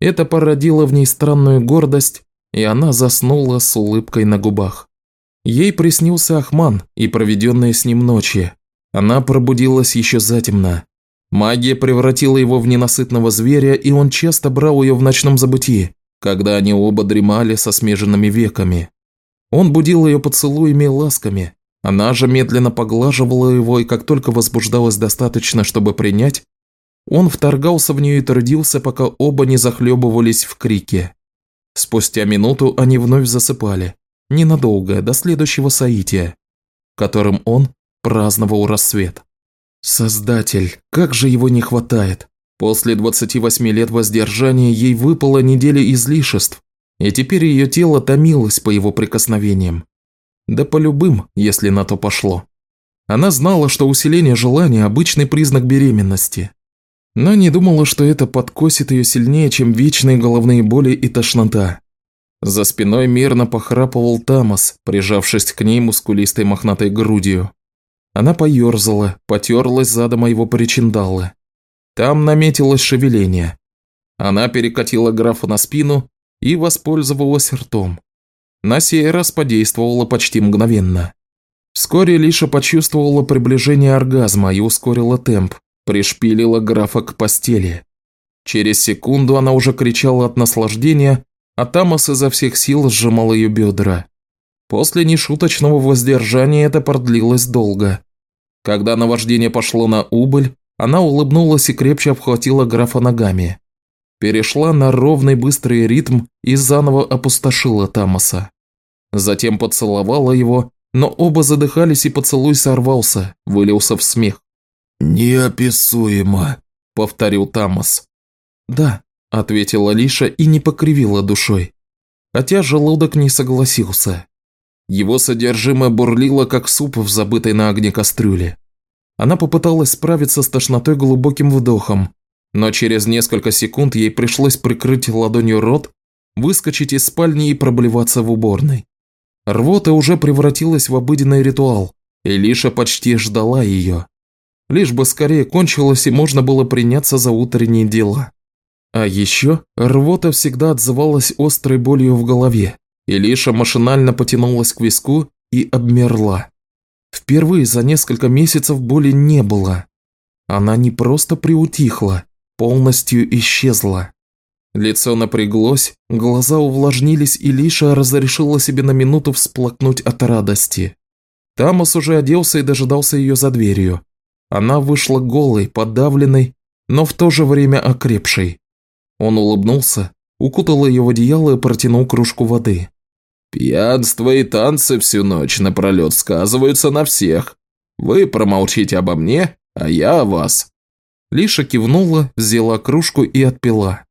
Это породило в ней странную гордость, и она заснула с улыбкой на губах. Ей приснился Ахман и проведенные с ним ночи. Она пробудилась еще затемно. Магия превратила его в ненасытного зверя, и он часто брал ее в ночном забытии, когда они оба дремали со смеженными веками. Он будил ее поцелуями и ласками, она же медленно поглаживала его, и как только возбуждалась достаточно, чтобы принять, он вторгался в нее и трудился, пока оба не захлебывались в крике. Спустя минуту они вновь засыпали, ненадолго, до следующего соития, которым он праздновал рассвет. Создатель, как же его не хватает. После 28 лет воздержания ей выпала неделя излишеств, и теперь ее тело томилось по его прикосновениям. Да по любым, если на то пошло. Она знала, что усиление желания – обычный признак беременности, но не думала, что это подкосит ее сильнее, чем вечные головные боли и тошнота. За спиной мирно похрапывал Тамас, прижавшись к ней мускулистой мохнатой грудью. Она поерзала, потерлась задом его причиндалы. Там наметилось шевеление. Она перекатила графа на спину и воспользовалась ртом. На сей раз подействовала почти мгновенно. Вскоре Лиша почувствовала приближение оргазма и ускорила темп, пришпилила графа к постели. Через секунду она уже кричала от наслаждения, а Тамас изо всех сил сжимал ее бедра. После нешуточного воздержания это продлилось долго. Когда наваждение пошло на убыль, она улыбнулась и крепче обхватила графа ногами. Перешла на ровный быстрый ритм и заново опустошила Тамаса. Затем поцеловала его, но оба задыхались и поцелуй сорвался, вылился в смех. «Неописуемо», – повторил Тамас. «Да», – ответила Лиша и не покривила душой. Хотя желудок не согласился. Его содержимое бурлило, как суп в забытой на огне кастрюле. Она попыталась справиться с тошнотой глубоким вдохом, но через несколько секунд ей пришлось прикрыть ладонью рот, выскочить из спальни и проблеваться в уборной. Рвота уже превратилась в обыденный ритуал, и Лиша почти ждала ее. Лишь бы скорее кончилось и можно было приняться за утренние дела. А еще рвота всегда отзывалась острой болью в голове, и Лиша машинально потянулась к виску и обмерла. Впервые за несколько месяцев боли не было. Она не просто приутихла, полностью исчезла. Лицо напряглось, глаза увлажнились, и Лиша разрешила себе на минуту всплакнуть от радости. Тамас уже оделся и дожидался ее за дверью. Она вышла голой, подавленной, но в то же время окрепшей. Он улыбнулся, укутал ее в одеяло и протянул кружку воды. «Пьянство и танцы всю ночь напролет сказываются на всех. Вы промолчите обо мне, а я о вас». Лиша кивнула, взяла кружку и отпила.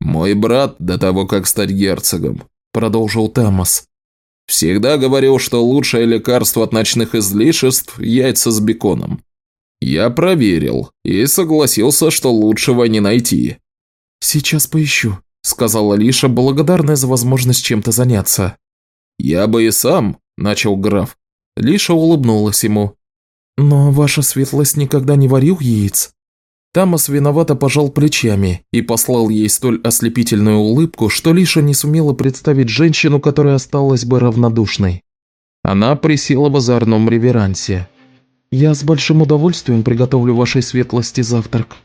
«Мой брат, до того, как стать герцогом», – продолжил Тамас, – «всегда говорил, что лучшее лекарство от ночных излишеств – яйца с беконом. Я проверил и согласился, что лучшего не найти». «Сейчас поищу», – сказала Лиша, благодарная за возможность чем-то заняться. «Я бы и сам», – начал граф. Лиша улыбнулась ему. «Но ваша светлость никогда не варил яиц?» Тамас виновато пожал плечами и послал ей столь ослепительную улыбку, что Лиша не сумела представить женщину, которая осталась бы равнодушной. Она присела в озорном реверансе. «Я с большим удовольствием приготовлю вашей светлости завтрак»,